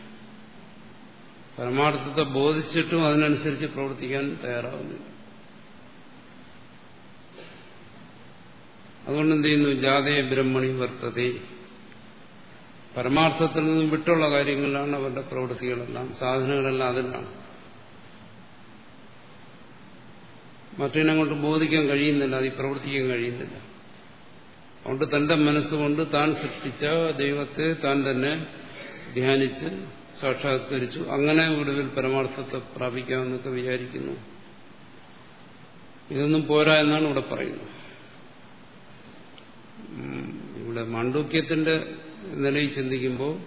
പരമാർത്ഥത്തെ ബോധിച്ചിട്ടും അതിനനുസരിച്ച് പ്രവർത്തിക്കാൻ തയ്യാറാവുന്നു അതുകൊണ്ട് എന്ത് ചെയ്യുന്നു? ജാതയെ ബ്രഹ്മണി വർത്തതി. പരമാർത്ഥത്തിൽ നിന്നും വിട്ടുള്ള കാര്യങ്ങളിലാണ് അവരുടെ പ്രവൃത്തികളെല്ലാം സാധനങ്ങളെല്ലാം അതിലാണ്. മറ്റതിനെ കൊണ്ട് ബോധിക്കാൻ കഴിയുന്നില്ല അതിൽ പ്രവർത്തിക്കാൻ കഴിയുന്നില്ല. അതുകൊണ്ട് തന്റെ മനസ്സുകൊണ്ട് താൻ സൃഷ്ടിച്ച ദൈവത്തെ താൻ തന്നെ ധ്യാനിച്ച് സാക്ഷാത്കരിച്ചു. അങ്ങനെ ഒടുവിൽ പരമാർത്ഥത്തെ പ്രാപിക്കാമെന്നൊക്കെ വിചാരിക്കുന്നു. ഇതൊന്നും പോരാ എന്നാണ് ഇവിടെ പറയുന്നത്. ഇവിടെ മാണ്ഡൂക്യത്തിന്റെ നിലയിൽ ചിന്തിക്കുമ്പോൾ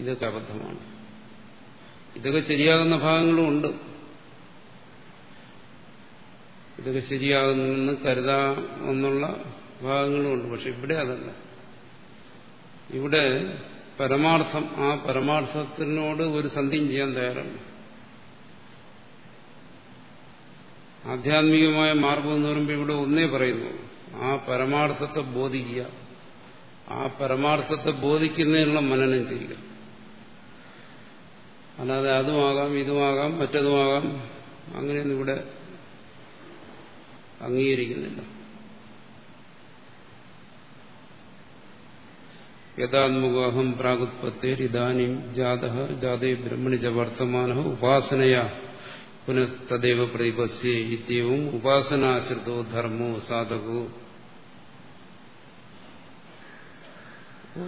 ഇതൊക്കെ അബദ്ധമാണ്. ഇതൊക്കെ ശരിയാകുന്ന ഭാഗങ്ങളും ഉണ്ട്. ഇതൊക്കെ ശരിയാകുന്നെന്ന് കരുതാമെന്നുള്ള ഭാഗങ്ങളും ഉണ്ട്. പക്ഷെ ഇവിടെ അതല്ല. ഇവിടെ പരമാർത്ഥം ആ പരമാർത്ഥത്തിനോട് ഒരു സന്ധ്യം ചെയ്യാൻ തയ്യാറാണ്. ആധ്യാത്മികമായ മാർഗം എന്ന് പറയുമ്പോൾ ഇവിടെ ഒന്നേ പറയുന്നു. ആ പരമാർത്ഥത്തെ ബോധിക്കുക. ആ പരമാർത്ഥത്തെ ബോധിക്കുന്നതിനുള്ള മനനം ചെയ്യുക. അല്ലാതെ അതുമാകാം ഇതുമാകാം മറ്റതുമാകാം അങ്ങനെയൊന്നും ഇവിടെ അംഗീകരിക്കുന്നില്ല. യഥാത്മുഖം പ്രാഗുത്പത്തേർ ഇതാനും ജാത ജാതേ ബ്രഹ്മണിജ വർത്തമാന ഉപാസനയ പുനഃതദൈവ പ്രതിപസ്യേ ഉപാസനാശ്രിതോ ധർമ്മോ സാധകോ.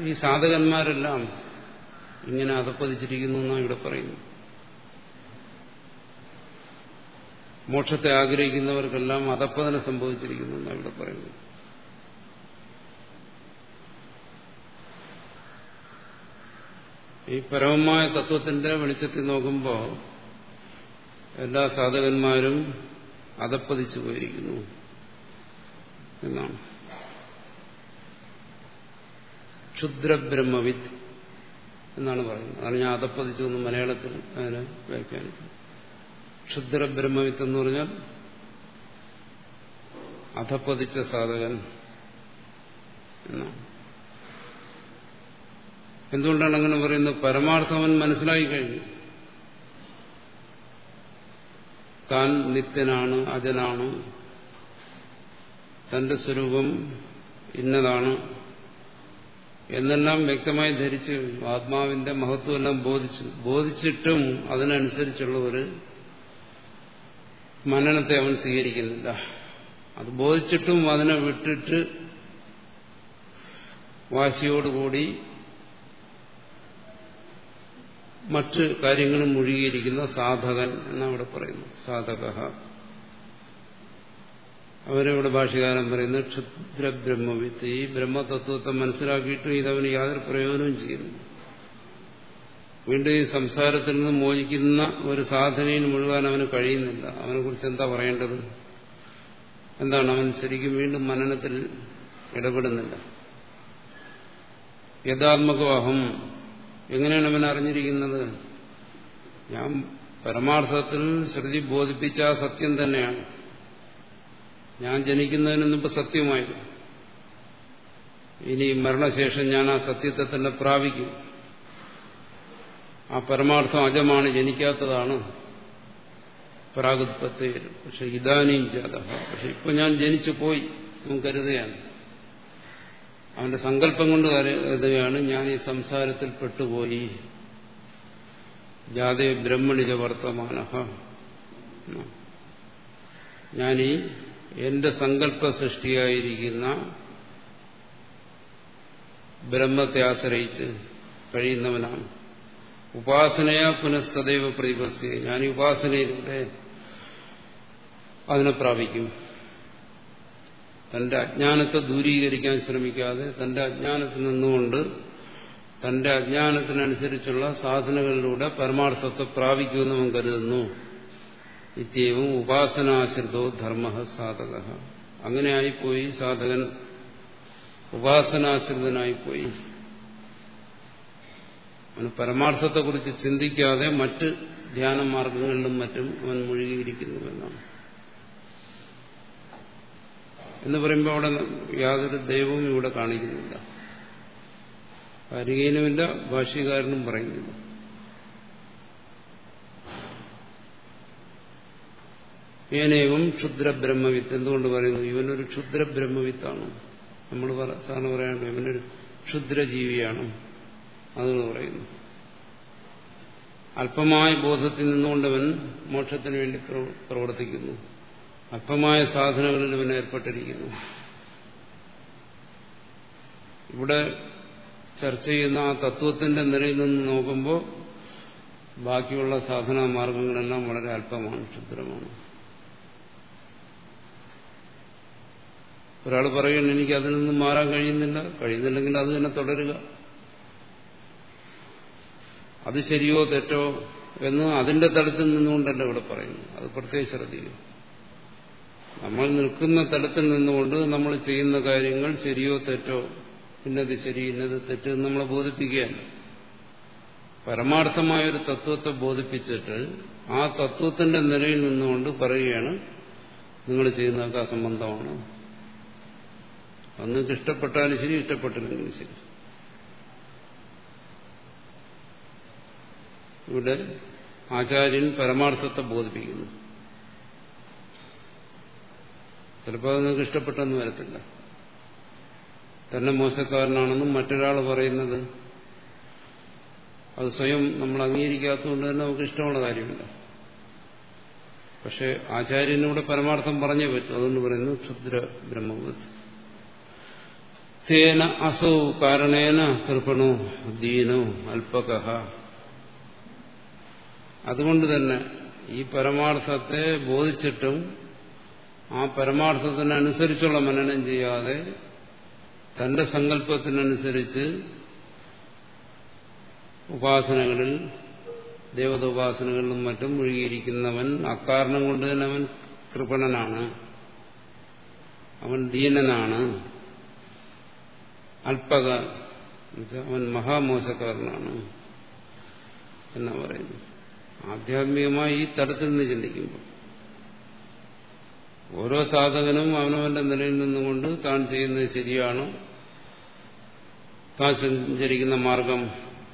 ഈ സാധകന്മാരെല്ലാം ഇങ്ങനെ അതപ്പതിച്ചിരിക്കുന്നു എന്നാണ് ഇവിടെ പറയുന്നു. മോക്ഷത്തെ ആഗ്രഹിക്കുന്നവർക്കെല്ലാം അതപ്പതനം സംഭവിച്ചിരിക്കുന്നു എന്നാണ് ഇവിടെ പറയുന്നത് ഈ പരമമായ തത്വത്തിന്റെ വെളിച്ചത്തിൽ നോക്കുമ്പോൾ എല്ലാ സാധകന്മാരും അതപ്പതിച്ചു പോയിരിക്കുന്നു എന്നാണ്. ക്ഷുദ്രബ്രഹ്മവിത്ത് എന്നാണ് പറയുന്നത്. അതാണ് ഞാൻ അതപ്പതിച്ചു എന്ന് മലയാളത്തിൽ അതിനെ വ്യാഖ്യാനിക്കും ക്ഷുദ്രബ്രഹ്മവിത്ത് എന്ന് പറഞ്ഞാൽ അധപ്പതിച്ച സാധകൻ എന്നാണ്. എന്തുകൊണ്ടാണ് അങ്ങനെ പറയുന്നത്? പരമാർത്ഥം അവൻ മനസ്സിലായി കഴിഞ്ഞു. താൻ നിത്യനാണ് അജനാണ്. തന്റെ സ്വരൂപം ഇന്നതാണ്. എന്നെല്ലാം വ്യക്തമായി ധരിച്ച് ആത്മാവിന്റെ മഹത്വമെല്ലാം ബോധിച്ചു ബോധിച്ചിട്ടും അതിനനുസരിച്ചുള്ള ഒരു മനനത്തെ അവൻ സ്വീകരിക്കുന്നില്ല. അത് ബോധിച്ചിട്ടും അതിനെ വിട്ടിട്ട് വാശിയോടുകൂടി മറ്റ് കാര്യങ്ങളും മുഴുകിയിരിക്കുന്ന സാധകൻ എന്നവിടെ പറയുന്നു. സാധക അവരവിടെ ഭാഷകാരൻ പറയുന്നത് ക്ഷുദ്ര ബ്രഹ്മവിത്ത് ഈ ബ്രഹ്മതത്വത്തെ മനസ്സിലാക്കിയിട്ടും ഇതവന് യാതൊരു പ്രയോജനവും ചെയ്യുന്നു വീണ്ടും ഈ സംസാരത്തിൽ നിന്ന് മോചിക്കുന്ന ഒരു സാധനയിൽ മുഴുകാൻ അവന് കഴിയുന്നില്ല. അവനെ കുറിച്ച് എന്താ പറയേണ്ടത്? എന്താണ് അവൻ ശരിക്കും വീണ്ടും മനനത്തിൽ ഇടപെടുന്നില്ല? യഥാത്മകവാഹം എങ്ങനെയാണ് അവൻ അറിഞ്ഞിരിക്കുന്നത്? ഞാൻ പരമാർത്ഥത്തിൽ ശ്രുതി ബോധിപ്പിച്ച സത്യം തന്നെയാണ്. ഞാൻ ജനിക്കുന്നതിന് മുമ്പ് സത്യമായിരുന്നു ഇനി മരണശേഷം ഞാൻ ആ സത്യത്തെ തന്നെ പ്രാപിക്കും. ആ പരമാർത്ഥം അജമാണ് ജനിക്കാത്തതാണ്. പ്രാഗുത്പത്തേരും പക്ഷെ ഇതാനും ജാത പക്ഷെ ഇപ്പൊ ഞാൻ ജനിച്ചു പോയി അവൻ കരുതുകയാണ് അവന്റെ സങ്കല്പം കൊണ്ട് കരുതുകയാണ് ഞാൻ ഈ സംസാരത്തിൽ പെട്ടുപോയി. ജാതി ബ്രഹ്മണിജ വർത്തമാന. ഞാനീ എന്റെ സങ്കല്പ സൃഷ്ടിയായിരിക്കുന്ന ബ്രഹ്മത്തെ ആശ്രയിച്ച് കഴിയുന്നവനാണ്. ഉപാസനയാ പുനഃസ്തദൈവ പ്രതിപസ്യ. ഞാൻ ഈ ഉപാസനയിലൂടെ അതിനെ പ്രാപിക്കും. തന്റെ അജ്ഞാനത്തെ ദൂരീകരിക്കാൻ ശ്രമിക്കാതെ തന്റെ അജ്ഞാനത്തിൽ നിന്നുകൊണ്ട് തന്റെ അജ്ഞാനത്തിനനുസരിച്ചുള്ള സാധനങ്ങളിലൂടെ പരമാർത്ഥത്തെ പ്രാപിക്കുമെന്ന് അവൻ കരുതുന്നു. നിത്യവും ഉപാസനാശ്രിതോ ധർമ്മ സാധക. അങ്ങനെയായിപ്പോയി സാധകൻ ഉപാസനാശ്രിതനായിപ്പോയി. അവന് പരമാർത്ഥത്തെക്കുറിച്ച് ചിന്തിക്കാതെ മറ്റ് ധ്യാന മാർഗങ്ങളിലും മറ്റും അവൻ മുഴുകിയിരിക്കുന്നുവെന്നാണ് എന്ന് പറയുമ്പോൾ അവിടെ യാതൊരു ദൈവവും ഇവിടെ കാണിക്കുന്നില്ല. കാരികേനുമില്ല ഭാഷ്യകാരനും പറയുന്നില്ല. ഏനേവും ക്ഷുദ്രബ്രഹ്മവിത്ത് എന്തുകൊണ്ട് പറയുന്നു? ഇവനൊരു ക്ഷുദ്രബ്രഹ്മവിത്താണ്. നമ്മൾ സാറിന് പറയാനുണ്ട് ഇവനൊരു ക്ഷുദ്രജീവിയാണ് അതെന്ന് പറയുന്നു. അല്പമായ ബോധത്തിൽ നിന്നുകൊണ്ടവൻ മോക്ഷത്തിന് വേണ്ടി പ്രവർത്തിക്കുന്നു. അല്പമായ സാധനങ്ങളിൽ ഇവൻ ഏർപ്പെട്ടിരിക്കുന്നു. ഇവിടെ ചർച്ച ചെയ്യുന്ന ആ തത്വത്തിന്റെ നിലയിൽ നിന്ന് നോക്കുമ്പോൾ ബാക്കിയുള്ള സാധന മാർഗങ്ങളെല്ലാം വളരെ അല്പമാണ് ക്ഷുദ്രമാണ്. ഒരാൾ പറയുന്നു എനിക്ക് അതിൽ നിന്ന് മാറാൻ കഴിയുന്നില്ല. കഴിയുന്നില്ലെങ്കിൽ അത് തന്നെ തുടരുക. അത് ശരിയോ തെറ്റോ എന്ന് അതിന്റെ തലത്തിൽ നിന്നുകൊണ്ടല്ല ഇവിടെ പറയുന്നു അത് പ്രത്യേകം ശ്രദ്ധിക്കും നമ്മൾ നിൽക്കുന്ന തലത്തിൽ നിന്നുകൊണ്ട് നമ്മൾ ചെയ്യുന്ന കാര്യങ്ങൾ ശരിയോ തെറ്റോ ഇന്നത് ശരി ഇന്നത് തെറ്റ് നമ്മളെ ബോധിപ്പിക്കുകയല്ല പരമാർത്ഥമായൊരു തത്വത്തെ ബോധിപ്പിച്ചിട്ട് ആ തത്വത്തിന്റെ നിലയിൽ നിന്നുകൊണ്ട് പറയുകയാണ് നിങ്ങൾ ചെയ്യുന്നതൊക്കെ അസംബന്ധമാണ്. അന്ന് ഇഷ്ടപ്പെട്ടാലും ശരി ഇഷ്ടപ്പെട്ടില്ലെങ്കിലും ശരി. ഇവിടെ ആചാര്യൻ പരമാർത്ഥത്തെ ബോധിപ്പിക്കുന്നു. ചിലപ്പോൾ അത് നിങ്ങൾക്ക് ഇഷ്ടപ്പെട്ടെന്ന് വരത്തില്ല. തന്നെ മോശക്കാരനാണെന്നും മറ്റൊരാൾ പറയുന്നത് അത് സ്വയം നമ്മൾ അംഗീകരിക്കാത്തതുകൊണ്ട് തന്നെ നമുക്ക് ഇഷ്ടമുള്ള കാര്യമില്ല. പക്ഷെ ആചാര്യനൂടെ പരമാർത്ഥം പറഞ്ഞേ പറ്റും. അതുകൊണ്ട് പറയുന്നു ക്ഷുദ്ര ബ്രഹ്മവത് തേന അസൗ കാരണേന കൃപണോ ദീനോ അല്പകഹ അതുകൊണ്ട് തന്നെ ഈ പരമാർത്ഥത്തെ ബോധിച്ചിട്ടും ആ പരമാർത്ഥത്തിനനുസരിച്ചുള്ള മനനം ചെയ്യാതെ തന്റെ സങ്കല്പത്തിനനുസരിച്ച് ഉപാസനകളിൽ ദേവത ഉപാസനകളിലും മറ്റും മുഴുകിയിരിക്കുന്നവൻ അക്കാരണം കൊണ്ട് തന്നെ അവൻ കൃപണനാണ്. അവൻ ദീനനാണ്. അല്പക അവൻ മഹാമോശക്കാരനാണ് എന്നാ പറയുന്നു ആധ്യാത്മികമായി ഈ തരത്തിൽ നിന്ന് ചിന്തിക്കുമ്പോൾ ഓരോ സാധകനും അവനവന്റെ നിലയിൽ നിന്നുകൊണ്ട് താൻ ചെയ്യുന്നത് ശരിയാണ്. താൻ സഞ്ചരിക്കുന്ന മാർഗം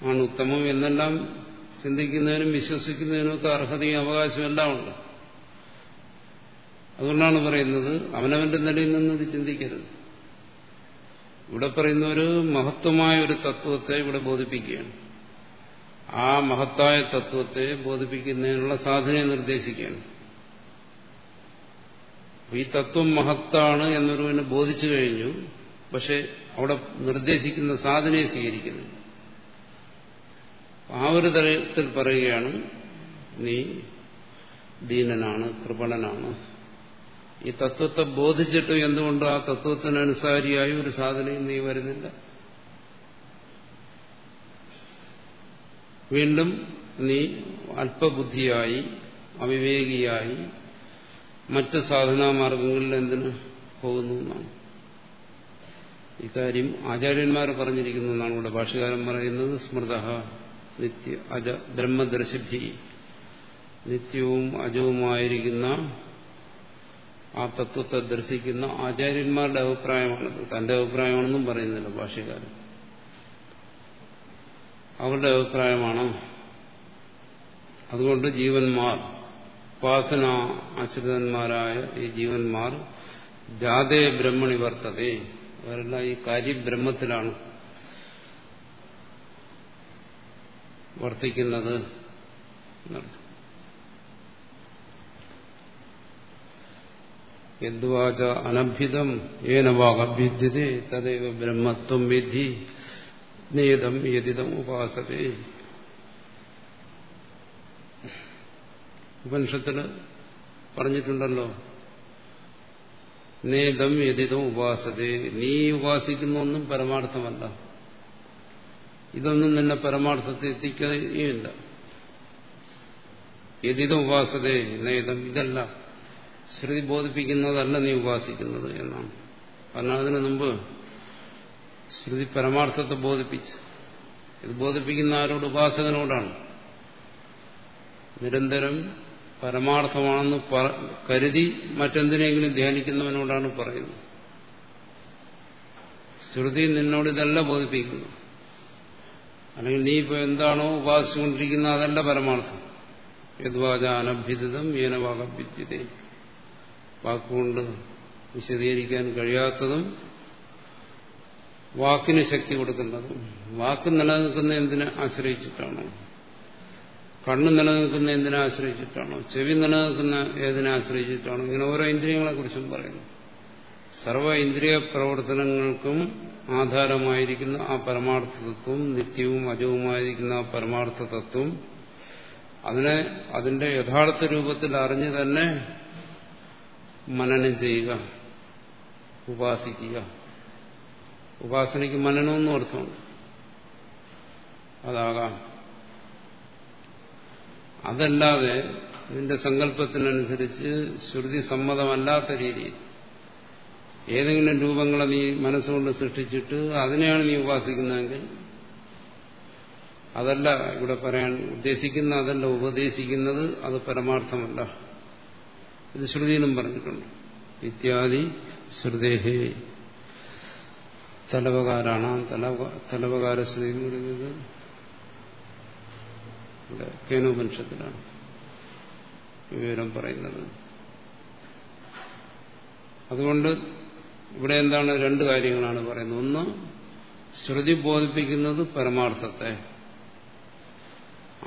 ആണ് ഉത്തമം എന്നെല്ലാം ചിന്തിക്കുന്നതിനും വിശ്വസിക്കുന്നതിനും ഒക്കെ അർഹതയും അവകാശവും എല്ലാം ഉണ്ട്. അതുകൊണ്ടാണ് പറയുന്നത് അവനവന്റെ നിലയിൽ നിന്ന് ഇത് ചിന്തിക്കരുത്. ഇവിടെ പറയുന്ന ഒരു മഹത്വമായ ഒരു തത്വത്തെ ഇവിടെ ബോധിപ്പിക്കുകയാണ്. ആ മഹത്തായ തത്വത്തെ ബോധിപ്പിക്കുന്നതിനുള്ള സാധനയെ നിർദ്ദേശിക്കുകയാണ്. ഈ തത്വം മഹത്താണ് എന്നൊരുവിനെ ബോധിച്ചു കഴിഞ്ഞു. പക്ഷെ അവിടെ നിർദ്ദേശിക്കുന്ന സാധനയെ സ്വീകരിക്കുന്നു. ആ ഒരു തരത്തിൽ പറയുകയാണ് നീ ദീനനാണ് കൃപണനാണ്. ഈ തത്വത്തെ ബോധിച്ചിട്ട് എന്തുകൊണ്ട് ആ തത്വത്തിനനുസാരിയായി ഒരു സാധനയും നീ വരുന്നില്ല? വീണ്ടും നീ അല്പബുദ്ധിയായി അവിവേകിയായി മറ്റ് സാധനാ മാർഗങ്ങളിൽ എന്തിന് പോകുന്നു എന്നാണ്. ഇക്കാര്യം ആചാര്യന്മാർ പറഞ്ഞിരിക്കുന്നു എന്നാണ് ഇവിടെ ഭാഷകാരൻ പറയുന്നത്. സ്മൃത നിത്യ അജ ബ്രഹ്മദർശിഭി. നിത്യവും അജവുമായിരിക്കുന്ന ആ തത്വത്തെ ദർശിക്കുന്ന ആചാര്യന്മാരുടെ അഭിപ്രായമാണത്. തന്റെ അഭിപ്രായമാണെന്നും പറയുന്നില്ല ഭാഷകാരൻ. അവരുടെ അഭിപ്രായമാണ്. അതുകൊണ്ട് ജീവന്മാർ ഉപാസന ആശ്രിതന്മാരായ ഈ ജീവന്മാർ ജാതേ ബ്രഹ്മണി വർത്തതേ. അവരെല്ലാം ഈ കാര്യബ്രഹ്മത്തിലാണ് വർത്തിക്കുന്നത്. യദ്വാച അനഭ്യുതം ഏന വാഗഭ്യുദ്യതേ തദൈവ ബ്രഹ്മത്വം വിധി. നേതം യതിതം ഉപാസതേ. ഉപനിഷത്തിൽ പറഞ്ഞിട്ടുണ്ടല്ലോ. നേതം യതിതം ഉപാസതേ. നീ ഉപാസിക്കുന്ന ഒന്നും പരമാർത്ഥമല്ല. ഇതൊന്നും നിന്നെ പരമാർത്ഥത്തിൽ എത്തിക്കുകയുമില്ല യതിതം ഉപാസതേ നേതം ഇതല്ല. ശ്രുതി ബോധിപ്പിക്കുന്നതല്ല നീ ഉപാസിക്കുന്നത് എന്നാണ്. കാരണം അതിനു മുമ്പ് ശ്രുതി പരമാർത്ഥത്തെ ബോധിപ്പിച്ചു. ഇത് ബോധിപ്പിക്കുന്ന ആരോട്? ഉപാസകനോടാണ്. നിരന്തരം പരമാർത്ഥമാണെന്ന് കരുതി മറ്റെന്തിനെങ്കിലും ധ്യാനിക്കുന്നവനോടാണ് പറയുന്നത്. ശ്രുതി നിന്നോട് ഇതല്ല ബോധിപ്പിക്കുന്നു. അല്ലെങ്കിൽ നീ ഇപ്പോൾ എന്താണോ ഉപാസിച്ചുകൊണ്ടിരിക്കുന്ന അതല്ല പരമാർത്ഥം. യദ്വാച അനഭ്യുതം ഏനവാകഭ്യുദ്യതേ വാക്കുകൊണ്ട് വിശദീകരിക്കാൻ കഴിയാത്തതും വാക്കിന് ശക്തി കൊടുക്കുന്നതും. വാക്ക് നിലനിൽക്കുന്ന എന്തിനെ ആശ്രയിച്ചിട്ടാണോ? കണ്ണ് നിലനിൽക്കുന്ന എന്തിനെ ആശ്രയിച്ചിട്ടാണോ? ചെവി നിലനിൽക്കുന്ന ഏതിനെ ആശ്രയിച്ചിട്ടാണോ? ഇങ്ങനെ ഓരോ ഇന്ദ്രിയങ്ങളെ കുറിച്ചും പറയുന്നു. സർവ ഇന്ദ്രിയ പ്രവർത്തനങ്ങൾക്കും ആധാരമായിരിക്കുന്ന ആ പരമാർത്ഥ തത്വം നിത്യവും അജവുമായിരിക്കുന്ന ആ പരമാർത്ഥ തത്വം അതിനെ അതിന്റെ യഥാർത്ഥ രൂപത്തിൽ അറിഞ്ഞ് തന്നെ മനനം ചെയ്യുക ഉപാസിക്കുക. ഉപാസനയ്ക്ക് മനനമെന്നും അർത്ഥമുണ്ട്. അതാകാം. അതല്ലാതെ നിന്റെ സങ്കല്പത്തിനനുസരിച്ച് ശ്രുതി സമ്മതമല്ലാത്ത രീതിയിൽ ഏതെങ്കിലും രൂപങ്ങളെ നീ മനസ്സുകൊണ്ട് സൃഷ്ടിച്ചിട്ട് അതിനെയാണ് നീ ഉപാസിക്കുന്നതെങ്കിൽ അതല്ല ഇവിടെ പറയാൻ ഉദ്ദേശിക്കുന്ന അതല്ല ഉപദേശിക്കുന്നത് അത് പരമാർത്ഥമല്ല. ഇത് ശ്രുതിയിലും പറഞ്ഞിട്ടുണ്ട്. ഇത്യാദി ശ്രുതേഹേ. തലവകാരാണ് തലവകാര ശ്രുതി എന്ന് പറയുന്നത് കേനോപനിഷത്തിലാണ് വിവരം പറയുന്നത്. അതുകൊണ്ട് ഇവിടെ എന്താണ് രണ്ട് കാര്യങ്ങളാണ് പറയുന്നത്. ഒന്ന് ശ്രുതി ബോധിപ്പിക്കുന്നത് പരമാർത്ഥത്തെ.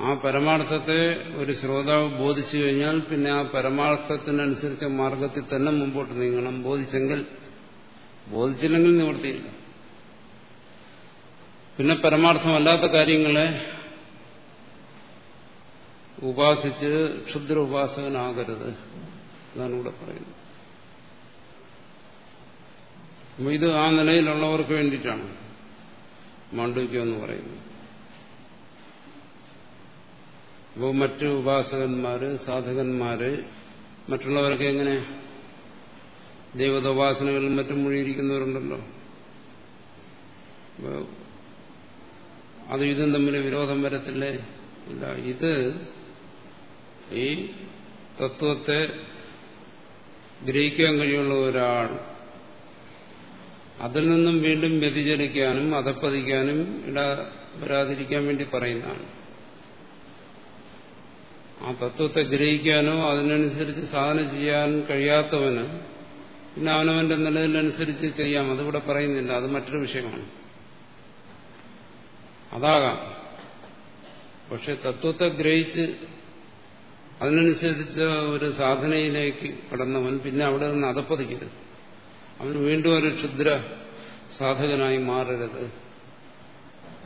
ആ പരമാർത്ഥത്തെ ഒരു ശ്രോതാവ് ബോധിച്ചു കഴിഞ്ഞാൽ പിന്നെ ആ പരമാർത്ഥത്തിനനുസരിച്ച മാർഗത്തിൽ തന്നെ മുമ്പോട്ട് നീങ്ങണം. ബോധിച്ചെങ്കിൽ ബോധിച്ചില്ലെങ്കിൽ നിവൃത്തിയില്ല. പിന്നെ പരമാർത്ഥമല്ലാത്ത കാര്യങ്ങളെ ഉപാസിച്ച് ക്ഷുദ്ര ഉപാസകനാകരുത് എന്നാണ് ഇവിടെ പറയുന്നത്. ഇത് ആ നിലയിലുള്ളവർക്ക് വേണ്ടിയിട്ടാണ് മാണ്ഡവ്യം എന്ന് പറയുന്നത്. അപ്പോൾ മറ്റ് ഉപാസകന്മാര് സാധകന്മാര് മറ്റുള്ളവരൊക്കെ എങ്ങനെ? ദൈവതോപാസനകളിൽ മറ്റും മുഴുകിയിരിക്കുന്നവരുണ്ടല്ലോ. അത് ഇതും തമ്മിൽ വിരോധം വരത്തില്ലേ? ഇത് ഈ തത്വത്തെ ഗ്രഹിക്കാൻ കഴിയുള്ള ഒരാൾ അതിൽ നിന്നും വീണ്ടും വ്യതിചലിക്കാനും അതപ്പതിക്കാനും ഇട വരാതിരിക്കാൻ വേണ്ടി പറയുന്നതാണ്. ആ തത്വത്തെ ഗ്രഹിക്കാനോ അതിനനുസരിച്ച് സാധന ചെയ്യാൻ കഴിയാത്തവന് പിന്നെ അവനവന്റെ നിലയിലനുസരിച്ച് ചെയ്യാം. അതിവിടെ പറയുന്നില്ല. അത് മറ്റൊരു വിഷയമാണ്. അതാകാം. പക്ഷെ തത്വത്തെ ഗ്രഹിച്ച് അതിനനുസരിച്ച ഒരു സാധനയിലേക്ക് കടന്നവൻ പിന്നെ അവിടെ നിന്ന് അതപ്പതിക്കരുത് അവൻ വീണ്ടും ഒരു ക്ഷുദ്ര സാധകനായി മാറരുത്.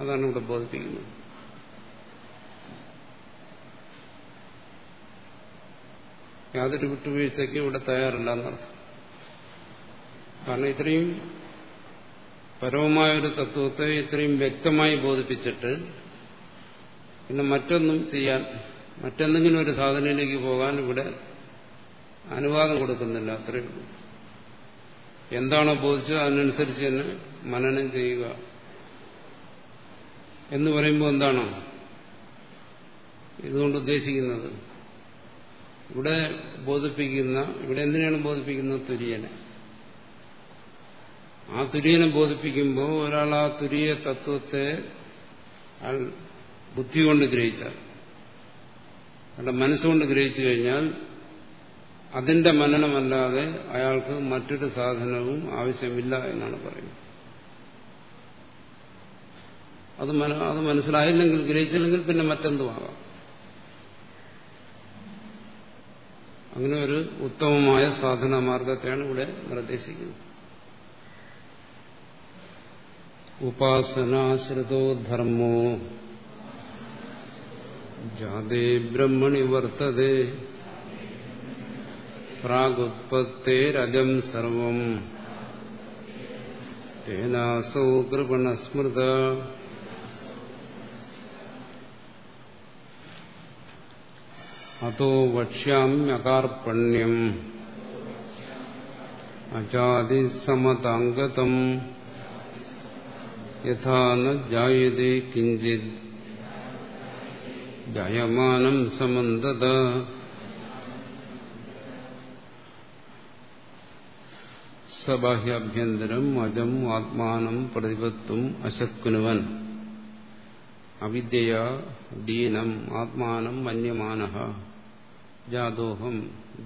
അതാണ് ഇവിടെ ബോധിപ്പിക്കുന്നത്. യാതൊരു വിട്ടുവീഴ്ചയ്ക്കും ഇവിടെ തയ്യാറില്ല എന്നർത്ഥം കാരണം ഇത്രയും പരമമായൊരു തത്വത്തെ ഇത്രയും വ്യക്തമായി ബോധിപ്പിച്ചിട്ട് പിന്നെ മറ്റൊന്നും ചെയ്യാൻ മറ്റെന്തെങ്കിലും ഒരു സാധനയിലേക്ക് പോകാൻ ഇവിടെ അനുവാദം കൊടുക്കുന്നില്ല അത്രയേ ഉള്ളൂ. എന്താണോ ബോധിച്ചത് അതിനനുസരിച്ച് തന്നെ മനനം ചെയ്യുക എന്ന് പറയുമ്പോൾ എന്താണോ? ഇതുകൊണ്ട് ഉദ്ദേശിക്കുന്നത് ഇവിടെ ബോധിപ്പിക്കുന്ന ഇവിടെ എന്തിനാണ് ബോധിപ്പിക്കുന്നത്? തുര്യനെ. ആ തുര്യനെ ബോധിപ്പിക്കുമ്പോൾ ഒരാൾ ആ തുര്യ തത്വത്തെ ബുദ്ധി കൊണ്ട് ഗ്രഹിച്ചാൽ അയാളുടെ മനസ്സുകൊണ്ട് ഗ്രഹിച്ചു കഴിഞ്ഞാൽ അതിന്റെ മനനമല്ലാതെ അയാൾക്ക് മറ്റൊരു സാധനവും ആവശ്യമില്ല എന്നാണ് പറയുന്നത്. അത് അത് മനസ്സിലായില്ലെങ്കിൽ ഗ്രഹിച്ചില്ലെങ്കിൽ പിന്നെ മറ്റെന്തുമാകാം അങ്ങനെ ഒരു ഉത്തമമായ സാധന മാർഗത്തെയാണ് ഇവിടെ നിർദ്ദേശിക്കുന്നത് ഉപാസനാശ്രിതോ ധർമ്മോ ജാതേ ബ്രഹ്മണി വർത്തതേ. പ്രാഗുത്പത്തേരജം സർവം. തേനാസോ കൃപണസ്മൃത. അതോ വക്ഷ്യാമ്യകാർപ്പണ്യം. അജാതിസമതാംഗതം. യഥാ ന ജായതേ കിഞ്ചിത്. ജായമാനം സമന്തത സബാഹ്യാഭ്യന്തരം അജം ആത്മാനം പ്രതിപത്തും അശക്കുനുവൻ അവിദ്യയാ ദീനം ആത്മാനം മന്യമാന ജാതോഹം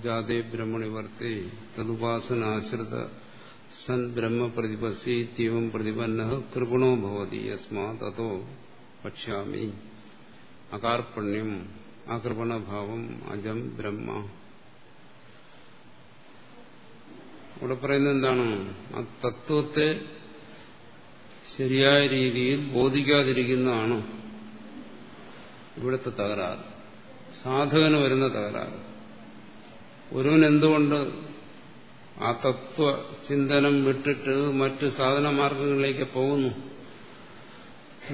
ജാതേ ബ്രഹ്മണി വർത്തേ തദുപാസനാശ്രിത സൻ ബ്രഹ്മപ്രതിപസീത്യവം പ്രതിപന്ന കൃപണോ ഭവതി യസ്മാത് അതോ വക്ഷ്യാമി അകാർപ്പണ്യം ആകൃപണഭാവം അജം ബ്രഹ്മ. ഇവിടെ പറയുന്നത് എന്താണ്? ആ തത്വത്തെ ശരിയായ രീതിയിൽ ബോധിക്കാതിരിക്കുന്നതാണ് ഇവിടുത്തെ തകരാറ്. സാധകന് വരുന്ന തകരാറ്. ഒരുവൻ എന്തുകൊണ്ട് ആ തത്വ ചിന്തനം വിട്ടിട്ട് മറ്റ് സാധനമാർഗങ്ങളിലേക്ക് പോകുന്നു?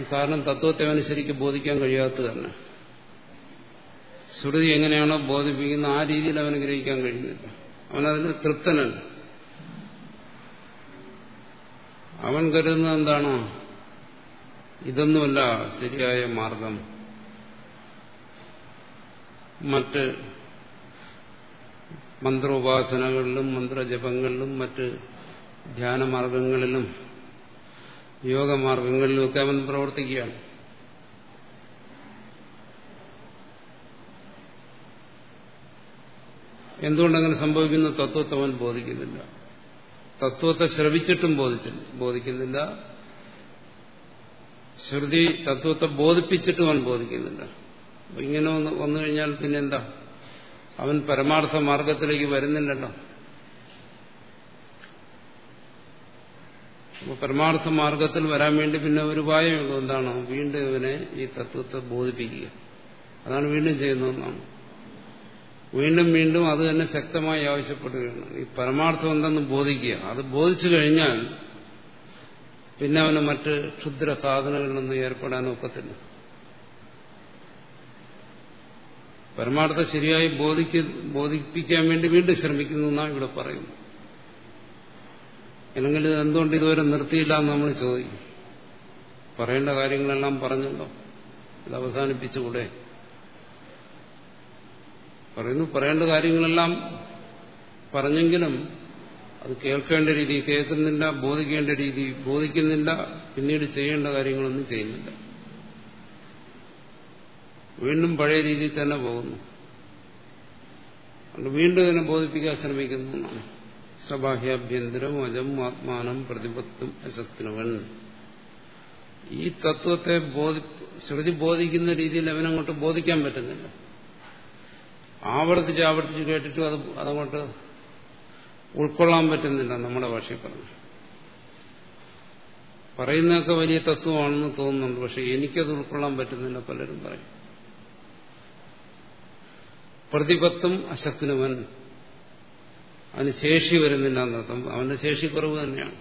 കാരണം തത്വത്തെ അവന് ശരിക്കും ബോധിക്കാൻ കഴിയാത്തത് തന്നെ. ശ്രുതി എങ്ങനെയാണോ ബോധിപ്പിക്കുന്ന ആ രീതിയിൽ അവന് ഗ്രഹിക്കാൻ കഴിയുന്നില്ല. അവനതിന് തൃപ്തനല്ല. അവൻ കരുതുന്നത് എന്താണോ? ഇതൊന്നുമല്ല ശരിയായ മാർഗം. മറ്റ് മന്ത്രോപാസനകളിലും മന്ത്രജപങ്ങളിലും മറ്റ് ധ്യാനമാർഗങ്ങളിലും യോഗമാർഗങ്ങളിലൊക്കെ അവൻ പ്രവർത്തിക്കുകയാണ്. എന്തുകൊണ്ടങ്ങനെ സംഭവിക്കുന്ന തത്വത്തെ അവൻ ബോധിക്കുന്നില്ല? തത്വത്തെ ശ്രവിച്ചിട്ടും ബോധിച്ചില്ല ബോധിക്കുന്നില്ല. ശ്രുതി തത്വത്തെ ബോധിപ്പിച്ചിട്ടും അവൻ ബോധിക്കുന്നില്ല. ഇങ്ങനെ വന്നു കഴിഞ്ഞാൽ പിന്നെന്താ? അവൻ പരമാർത്ഥ മാർഗത്തിലേക്ക് വരുന്നില്ലല്ലോ. അപ്പൊ പരമാർത്ഥ മാർഗത്തിൽ വരാൻ വേണ്ടി പിന്നെ ഒരു ഉപായമുള്ളൂ എന്താണ്? വീണ്ടും ഇവനെ ഈ തത്വത്തെ ബോധിപ്പിക്കുക. അതാണ് വീണ്ടും ചെയ്യുന്നതെന്നാണ് വീണ്ടും വീണ്ടും അത് തന്നെ ശക്തമായി ആവശ്യപ്പെടുകയാണ്. ഈ പരമാർത്ഥം എന്തെന്ന് ബോധിക്കുക. അത് ബോധിച്ചു കഴിഞ്ഞാൽ പിന്നെ അവന് മറ്റ് ക്ഷുദ്ര സാധനങ്ങളിലൊന്നും ഏർപ്പെടാൻ ഒക്കത്തില്ല. പരമാർത്ഥം ശരിയായി ബോധിക്ക ബോധിപ്പിക്കാൻ വേണ്ടി വീണ്ടും ശ്രമിക്കുന്നു എന്നാണ് ഇവിടെ പറയുന്നത്. അല്ലെങ്കിൽ എന്തുകൊണ്ട് ഇതുവരെ നിർത്തിയില്ല എന്ന് നമ്മൾ ചോദിക്കും. പറയേണ്ട കാര്യങ്ങളെല്ലാം പറഞ്ഞല്ലോ. ഇത് അവസാനിപ്പിച്ചുകൂടെ. പറയുന്നു പറയേണ്ട കാര്യങ്ങളെല്ലാം പറഞ്ഞെങ്കിലും അത് കേൾക്കേണ്ട രീതി കേൾക്കുന്നില്ല ബോധിക്കേണ്ട രീതി ബോധിക്കുന്നില്ല പിന്നീട് ചെയ്യേണ്ട കാര്യങ്ങളൊന്നും ചെയ്യുന്നില്ല. വീണ്ടും പഴയ രീതിയിൽ തന്നെ പോകുന്നു. വീണ്ടും ഇതിനെ ബോധിപ്പിക്കാൻ ശ്രമിക്കുന്നു സബാഹ്യാഭ്യന്തരം അജം ആത്മാനം പ്രതിപത്തും അശക്തിനവൻ ഈ തത്വത്തെ ബോധി ശ്രുതി ബോധിക്കുന്ന രീതിയിൽ അവനങ്ങോട്ട് ബോധിക്കാൻ പറ്റുന്നില്ല. ആവർത്തിച്ച് ആവർത്തിച്ച് കേട്ടിട്ടും അത് അതങ്ങോട്ട് ഉൾക്കൊള്ളാൻ പറ്റുന്നില്ല നമ്മുടെ ഭാഷയിൽ പറഞ്ഞു പറയുന്നതൊക്കെ വലിയ തത്വമാണെന്ന് തോന്നുന്നുണ്ട് പക്ഷെ എനിക്കത് ഉൾക്കൊള്ളാൻ പറ്റുന്നില്ല പലരും പറയും. പ്രതിപത്തും അശക്തിനുവൻ. അവന് ശേഷി വരുന്നില്ല എന്നർത്ഥം അവന്റെ ശേഷി കുറവ് തന്നെയാണ്.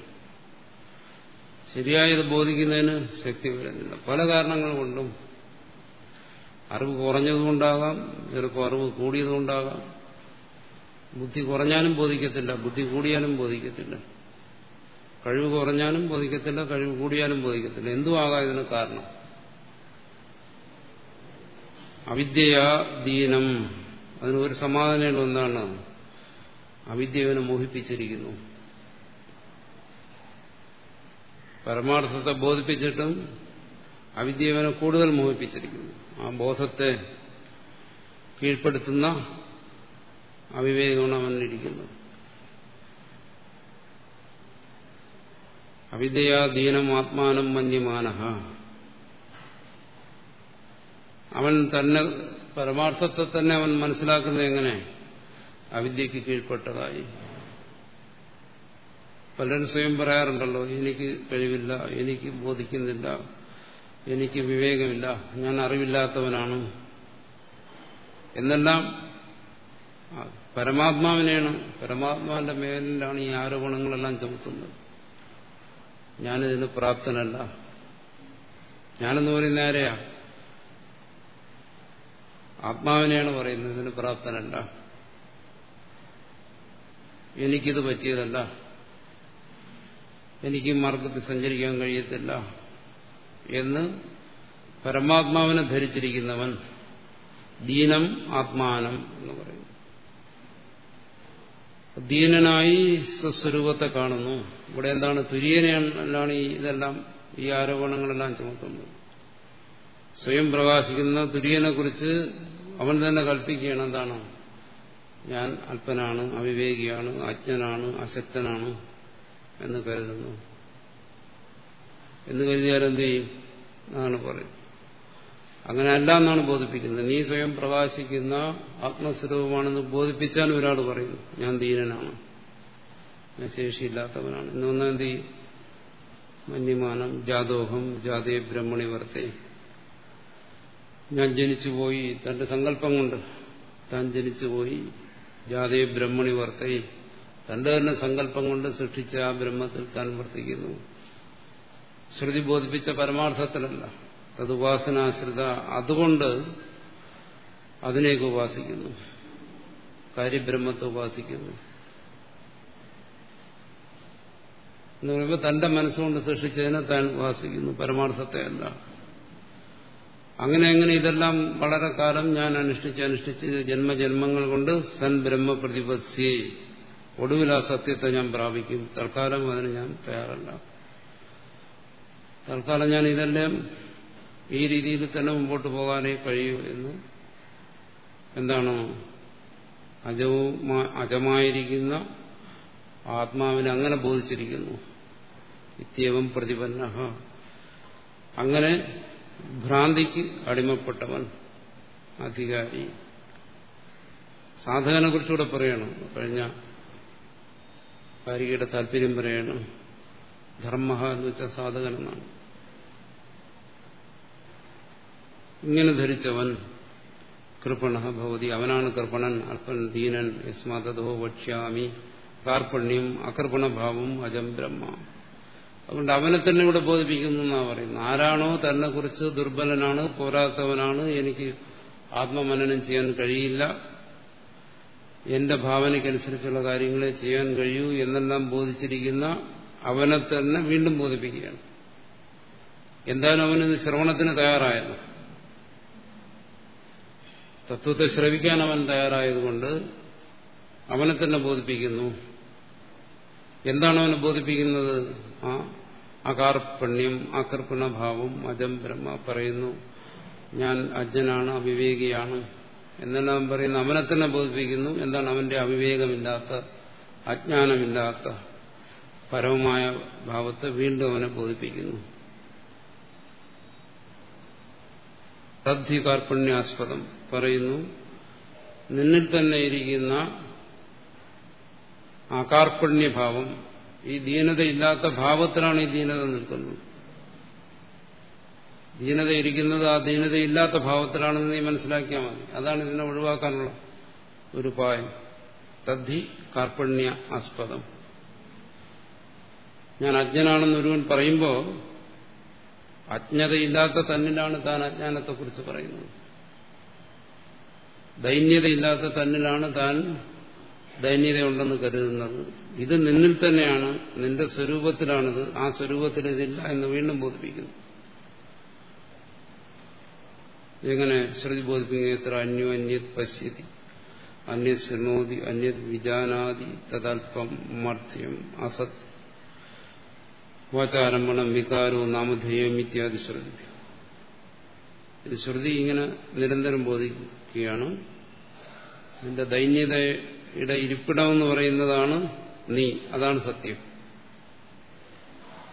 ശരിയായത് ബോധിക്കുന്നതിന് ശക്തി വരുന്നില്ല. പല കാരണങ്ങൾ കൊണ്ടും അറിവ് കുറഞ്ഞതുകൊണ്ടാകാം ചിലപ്പോൾ അറിവ് കൂടിയതുകൊണ്ടാകാം. ബുദ്ധി കുറഞ്ഞാലും ബോധിക്കത്തില്ല ബുദ്ധി കൂടിയാലും ബോധിക്കത്തില്ല. കഴിവ് കുറഞ്ഞാലും ബോധിക്കത്തില്ല കഴിവ് കൂടിയാലും ബോധിക്കത്തില്ല. എന്തുമാകാം ഇതിന് കാരണം. അവിദ്യയാ ദീനം അതിനൊരു ഒരു സമാധാനമുള്ള എന്താണ് അവിദ്യവനെ മോഹിപ്പിച്ചിരിക്കുന്നു. പരമാർത്ഥത്തെ ബോധിപ്പിച്ചിട്ടും അവിദ്യവനെ കൂടുതൽ മോഹിപ്പിച്ചിരിക്കുന്നു. ആ ബോധത്തെ കീഴ്പ്പെടുത്തുന്ന അവിവേകമാണ് അവനിരിക്കുന്നത് അവിദ്യാധീനം ആത്മാനം മന്യമാനഹ. അവൻ തന്നെ പരമാർത്ഥത്തെ തന്നെ അവൻ മനസ്സിലാക്കുന്നത് എങ്ങനെ? അവിദ്യക്ക് കീഴ്പ്പെട്ടതായി. പലരും സ്വയം പറയാറുണ്ടല്ലോ എനിക്ക് കഴിവില്ല എനിക്ക് ബോധിക്കുന്നില്ല എനിക്ക് വിവേകമില്ല ഞാൻ അറിവില്ലാത്തവനാണ്. എന്നെല്ലാം പരമാത്മാവിനെയാണ് പരമാത്മാവിന്റെ മേലിലാണ് ഈ ആരോപണങ്ങളെല്ലാം ചുമത്തുന്നത് ഞാനിതിന് പ്രാപ്തനല്ല. ഞാനെന്ന് പറയുന്ന ആരെയാ ആത്മാവിനെയാണ് പറയുന്നത് ഇതിന് പ്രാപ്തനല്ല. എനിക്കിത് പറ്റിയതല്ല. എനിക്ക് മാർഗത്തിൽ സഞ്ചരിക്കാൻ കഴിയത്തില്ല എന്ന് പരമാത്മാവിനെ ധരിച്ചിരിക്കുന്നവൻ ദീനം ആത്മാനം എന്ന് പറയും. ദീനനായി സ്വസ്വരൂപത്തെ കാണുന്നു. ഇവിടെ എന്താണ് തുര്യനെയാണ് ഈ ഇതെല്ലാം ഈ ആരോപണങ്ങളെല്ലാം ചുമത്തുന്നത്. സ്വയം പ്രകാശിക്കുന്ന തുര്യനെ കുറിച്ച് അവൻ തന്നെ കൽപ്പിക്കുകയാണ് എന്താണ്? ഞാൻ അല്പനാണ് അവിവേകിയാണ് അജ്ഞനാണ് അശക്തനാണ് എന്ന് കരുതുന്നു. എന്ന് കരുതിയാൽ എന്ത് ചെയ്യും? എന്നാണ് അങ്ങനെ അല്ല എന്നാണ് ബോധിപ്പിക്കുന്നത്. നീ സ്വയം പ്രകാശിക്കുന്ന ആത്മസ്വരൂപമാണെന്ന് ബോധിപ്പിച്ചാൽ ഒരാൾ പറയുന്നു ഞാൻ ദീനനാണ്. ഞാൻ ശേഷിയില്ലാത്തവനാണ്. ഇന്ന് ഒന്നാം ചെയ്യും? മന്യമാനം ജാതോഹം ജാതേ ബ്രഹ്മണി വർത്തേ. ഞാൻ ജനിച്ചുപോയി തന്റെ സങ്കല്പം കൊണ്ട് താൻ ജനിച്ചുപോയി ജാതേ ബ്രഹ്മണി വർത്തയും തന്റെ തന്നെ സങ്കല്പം കൊണ്ട് സൃഷ്ടിച്ച ആ ബ്രഹ്മത്തിൽ താൻ വർത്തിക്കുന്നു. ശ്രുതി ബോധിപ്പിച്ച പരമാർത്ഥത്തിലല്ല. അത് ഉപാസനാശ്രിത അതുകൊണ്ട് അതിനെയൊക്കെ ഉപാസിക്കുന്നു. കാര്യബ്രഹ്മത്തെ ഉപാസിക്കുന്നു. എന്ന് പറയുമ്പോൾ തന്റെ മനസ്സുകൊണ്ട് സൃഷ്ടിച്ചതിനെ താൻ ഉപാസിക്കുന്നു. പരമാർത്ഥത്തെ അല്ല. അങ്ങനെ അങ്ങനെ ഇതെല്ലാം വളരെ കാലം ഞാൻ അനുഷ്ഠിച്ച് അനുഷ്ഠിച്ച് ജന്മജന്മങ്ങൾ കൊണ്ട് സൻ ബ്രഹ്മ ഒടുവിൽ ആ സത്യത്തെ ഞാൻ പ്രാപിക്കും. തൽക്കാലം അതിന് ഞാൻ തയ്യാറല്ല. തൽക്കാലം ഞാൻ ഇതെല്ലാം ഈ രീതിയിൽ തന്നെ മുമ്പോട്ട് പോകാനേ കഴിയൂ എന്ന്. എന്താണ്? അജമായിരിക്കുന്ന ആത്മാവിനെ അങ്ങനെ ബോധിച്ചിരിക്കുന്നു. ഇത്യവം പ്രതിപന്ന അങ്ങനെ ഭ്രാന്തിക്ക് അടിമപ്പെട്ടവൻ അധികാരി. സാധകനെ കുറിച്ചുകൂടെ പറയണം. കഴിഞ്ഞ ഭാര്യയുടെ താല്പര്യം പറയണം. ധർമ്മ എന്ന് വെച്ചാൽ സാധകൻ എന്നാണ്. ഇങ്ങനെ ധരിച്ചവൻ കൃപണ ഭവതി. അവനാണ് കൃപണൻ അർപ്പൻ ദീനൻ യസ്മാതോ വക്ഷ്യാമി കാർപ്പണ്യം അകർപ്പണഭാവം അജം ബ്രഹ്മ അതുകൊണ്ട് അവനെ തന്നെ ഇവിടെ ബോധിപ്പിക്കുന്നു എന്നാ പറയുന്നത്. ആരാണോ തന്നെ കുറിച്ച് ദുർബലനാണ് പോരാത്തവനാണ് എനിക്ക് ആത്മമനനം ചെയ്യാൻ കഴിയില്ല. എന്റെ ഭാവനയ്ക്കനുസരിച്ചുള്ള കാര്യങ്ങളെ ചെയ്യാൻ കഴിയൂ എന്നെല്ലാം ബോധിച്ചിരിക്കുന്ന അവനെ തന്നെ വീണ്ടും ബോധിപ്പിക്കുകയാണ്. എന്തായാലും അവന് ശ്രവണത്തിന് തയ്യാറായിരുന്നു തത്വത്തെ ശ്രവിക്കാൻ അവൻ തയ്യാറായതുകൊണ്ട് അവനെ തന്നെ ബോധിപ്പിക്കുന്നു. എന്താണ് അവനെ ബോധിപ്പിക്കുന്നത്? ആ അകാർപ്പണ്യം ആകർപ്പണഭാവം അജം ബ്രഹ്മ പറയുന്നു ഞാൻ അജ്ഞനാണ് അവിവേകിയാണ് എന്നെല്ലാം പറയുന്ന അവനെ തന്നെ ബോധിപ്പിക്കുന്നു. എന്താണ് അവന്റെ അവിവേകമില്ലാത്ത അജ്ഞാനമില്ലാത്ത പരമമായ ഭാവത്തെ വീണ്ടും അവനെ ബോധിപ്പിക്കുന്നു. തദ്ധി കാർപ്പണ്യാസ്പദം പറയുന്നു നിന്നിൽ തന്നെ ഇരിക്കുന്ന ആ കാർപ്പണ്യഭാവം ഈ ദീനതയില്ലാത്ത ഭാവത്തിലാണ് ഈ ദീനത നിൽക്കുന്നത്. ദീനത ഇരിക്കുന്നത് ആ ദീനതയില്ലാത്ത ഭാവത്തിലാണെന്ന് നീ മനസ്സിലാക്കിയാൽ മതി. അതാണ് ഇതിനെ ഒഴിവാക്കാനുള്ള ഒരു ഉപായം. തദ്ധി കാർപ്പണ്യ ആസ്പദം. ഞാൻ അജ്ഞനാണെന്ന് ഒരുവൻ പറയുമ്പോൾ അജ്ഞതയില്ലാത്ത തന്നിലാണ് താൻ അജ്ഞാനത്തെക്കുറിച്ച് പറയുന്നത്. ദൈന്യതയില്ലാത്ത തന്നിലാണ് താൻ ദൈന്യതയുണ്ടെന്ന് കരുതുന്നത്. ഇത് നിന്നിൽ തന്നെയാണ് നിന്റെ സ്വരൂപത്തിലാണിത്. ആ സ്വരൂപത്തിൽ ഇതില്ല എന്ന് വീണ്ടും ബോധിപ്പിക്കുന്നു. എങ്ങനെ ശ്രുതി ബോധിപ്പിക്കുന്ന എത്ര അന്യോ അന്യത് പശ്യതി അന്യത് ശൃണോതി അന്യത് വിജാനാതി തദൽപ്പം മർദ്ധ്യം അസത് വാചാരംഭണം വികാരോ നാമധേയം ഇത്യാദി ശ്രുതി ശ്രുതി ഇങ്ങനെ നിരന്തരം ബോധിക്കുകയാണ്. നിന്റെ ദൈന്യതയുടെ ഇരിപ്പിടമെന്ന് പറയുന്നതാണ് നീ. അതാണ് സത്യം.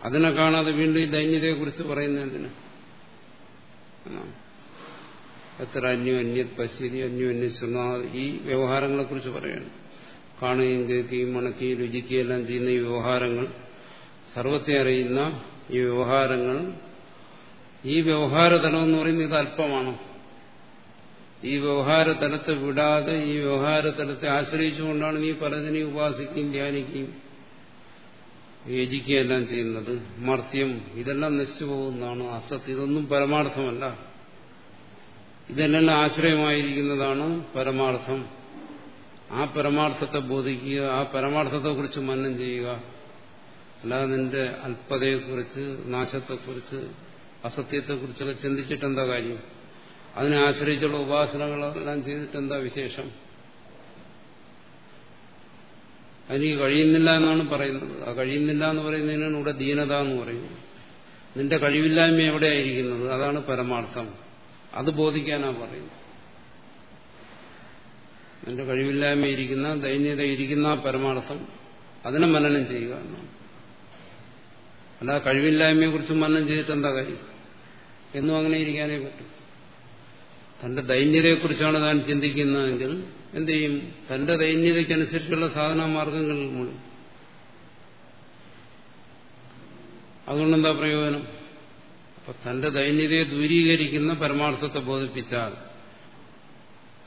അതിനെ കാണാതെ വീണ്ടും ഈ ദൈന്യതയെക്കുറിച്ച് പറയുന്നതിന് എത്ര അന്യോ അന്യത് പശ്യതി അന്യോ അന്യ ശൃണ ഈ വ്യവഹാരങ്ങളെക്കുറിച്ച് പറയണം. കാണുകയും കേൾക്കുകയും മണക്കുകയും രുചിക്കുകയും എല്ലാം ചെയ്യുന്ന ഈ വ്യവഹാരങ്ങൾ സർവത്തെ അറിയുന്ന ഈ വ്യവഹാരങ്ങൾ ഈ വ്യവഹാരതലം എന്ന് പറയുന്നത് ഇത് അല്പമാണ്? ഈ വ്യവഹാരതലത്തെ വിടാതെ ഈ വ്യവഹാരതലത്തെ ആശ്രയിച്ചുകൊണ്ടാണ് നീ പലതിനെ ഉപാസിക്കുകയും ധ്യാനിക്കുകയും യോജിക്കുകയും എല്ലാം ചെയ്യുന്നത്. മർത്യം ഇതെല്ലാം നശിച്ചു പോകുന്നതാണ്. അസത്ത് ഇതൊന്നും പരമാർത്ഥമല്ല. ഇതെല്ലാം ആശ്രയമായിരിക്കുന്നതാണ് പരമാർത്ഥം. ആ പരമാർത്ഥത്തെ ബോധിക്കുക ആ പരമാർത്ഥത്തെക്കുറിച്ച് മന്നം ചെയ്യുക. അല്ലാതെ നിന്റെ അല്പതയെക്കുറിച്ച് നാശത്തെക്കുറിച്ച് അസത്യത്തെക്കുറിച്ചൊക്കെ ചിന്തിച്ചിട്ടെന്താ കാര്യം? അതിനെ ആശ്രയിച്ചുള്ള ഉപാസനകളെല്ലാം ചെയ്തിട്ട് എന്താ വിശേഷം? അതിന് കഴിയുന്നില്ല എന്നാണ് പറയുന്നത്. ആ കഴിയുന്നില്ല എന്ന് പറയുന്നതിനാണ് ഇവിടെ ദീനത എന്ന് പറയുന്നത്. നിന്റെ കഴിവില്ലായ്മ എവിടെയായിരിക്കുന്നത്? അതാണ് പരമാർത്ഥം. അത് ബോധിക്കാനാണ് പറയുന്നത്. നിന്റെ കഴിവില്ലായ്മ ഇരിക്കുന്ന ദൈന്യത ഇരിക്കുന്ന പരമാർത്ഥം അതിനെ മനനം ചെയ്യുക എന്നാണ്. അല്ല കഴിവില്ലായ്മയെ കുറിച്ച് മനനം ചെയ്തിട്ട് എന്താ കാര്യം? എന്നും അങ്ങനെ ഇരിക്കാനേ പറ്റും. തന്റെ ദൈന്യതയെക്കുറിച്ചാണ് താൻ ചിന്തിക്കുന്നതെങ്കിൽ എന്ത് ചെയ്യും? തന്റെ ദൈന്യതയ്ക്കനുസരിച്ചുള്ള സാധനാമാർഗങ്ങൾ മുഴുവൻ അതുകൊണ്ടെന്താ പ്രയോജനം? അപ്പൊ തന്റെ ദൈന്യതയെ ദൂരീകരിക്കുന്ന പരമാർത്ഥത്തെ ബോധിപ്പിച്ചാൽ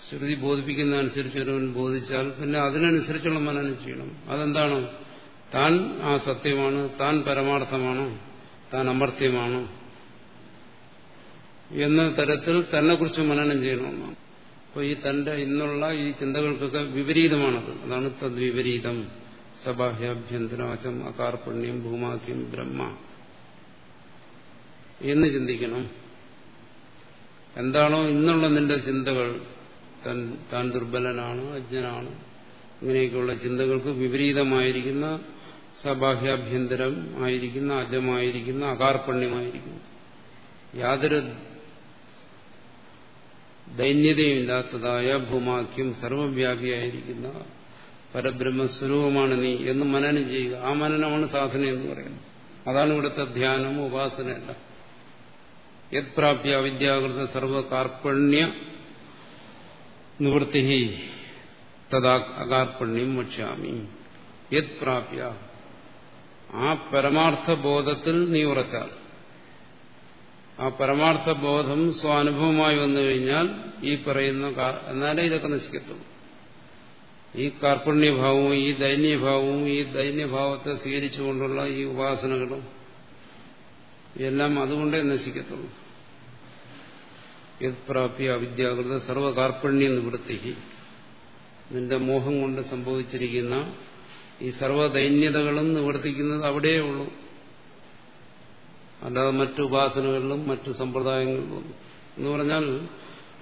ശ്രുതി ബോധിപ്പിക്കുന്ന അനുസരിച്ച് ഒരുവൻ ബോധിച്ചാൽ പിന്നെ അതിനനുസരിച്ചുള്ള മനനം ചെയ്യണം. അതെന്താണ്? താൻ ആ സത്യമാണ് താൻ പരമാർത്ഥമാണ് താൻ അമർത്യമാണ് എന്ന തരത്തിൽ തന്നെ കുറിച്ച് മനനം ചെയ്യണമെന്നാണ് അപ്പോൾ ഈ തന്റെ ഇന്നുള്ള ഈ ചിന്തകൾക്കൊക്കെ വിപരീതമാണത്. അതാണ് തദ്വിപരീതം. സബാഹ്യാഭ്യന്തരാചം അകാർപ്പണ്യം ഭൂമാക്യം ബ്രഹ്മ എന്ന് ചിന്തിക്കണം. എന്താണോ ഇന്നുള്ള നിന്റെ ചിന്തകൾ. താൻ ദുർബലനാണ് അജ്ഞനാണ്. ഇങ്ങനെയൊക്കെയുള്ള ചിന്തകൾക്ക് വിപരീതമായിരിക്കുന്ന സബാഹ്യാഭ്യന്തരം ആയിരിക്കുന്ന അജമായിരിക്കുന്ന അകാർപ്പണ്യമായിരിക്കുന്നു. യാതൊരു ദൈന്യതയില്ലാത്തതായ ഭൂമാക്യം സർവവ്യാപിയായിരിക്കുന്ന പരബ്രഹ്മസ്വരൂപമാണ് നീ എന്ന് മനനം ചെയ്യുക. ആ മനനമാണ് സാധന എന്ന് പറയുന്നത്. അതാണ് ഇവിടുത്തെ ധ്യാനം ഉപാസനയല്ല യത് പ്രാപ്യ അവിദ്യാകൃത സർവകാർപ്പണ്യ നിവൃത്തി തഥാ അകാർപ്പണ്യം വക്ഷ്യാമി. യത് പ്രാപ്യ ആ പരമാർത്ഥ ബോധത്തിൽ നീ ഉറച്ചാൽ ആ പരമാർത്ഥ ബോധം സ്വാനുഭവമായി വന്നു കഴിഞ്ഞാൽ ഈ പറയുന്ന എന്നാലേ ഇതൊക്കെ നശിക്കത്തുള്ളൂ. ഈ കാർപ്പണ്യഭാവവും ഈ ദൈന്യഭാവവും ഈ ദൈന്യഭാവത്തെ സ്വീകരിച്ചുകൊണ്ടുള്ള ഈ ഉപാസനകളും എല്ലാം അതുകൊണ്ടേ നശിക്കത്തുള്ളൂ. യത്പ്രാപ്യ അവിദ്യാകൃത സർവകാർപ്പണ്യ നിവൃത്തി നിന്റെ മോഹം കൊണ്ട് സംഭവിച്ചിരിക്കുന്ന ഈ സർവദൈന്യതകളും നിവർത്തിക്കുന്നത് അവിടെയേ ഉള്ളൂ. അല്ലാതെ മറ്റു ഉപാസനകളിലും മറ്റു സമ്പ്രദായങ്ങളിലും എന്ന് പറഞ്ഞാൽ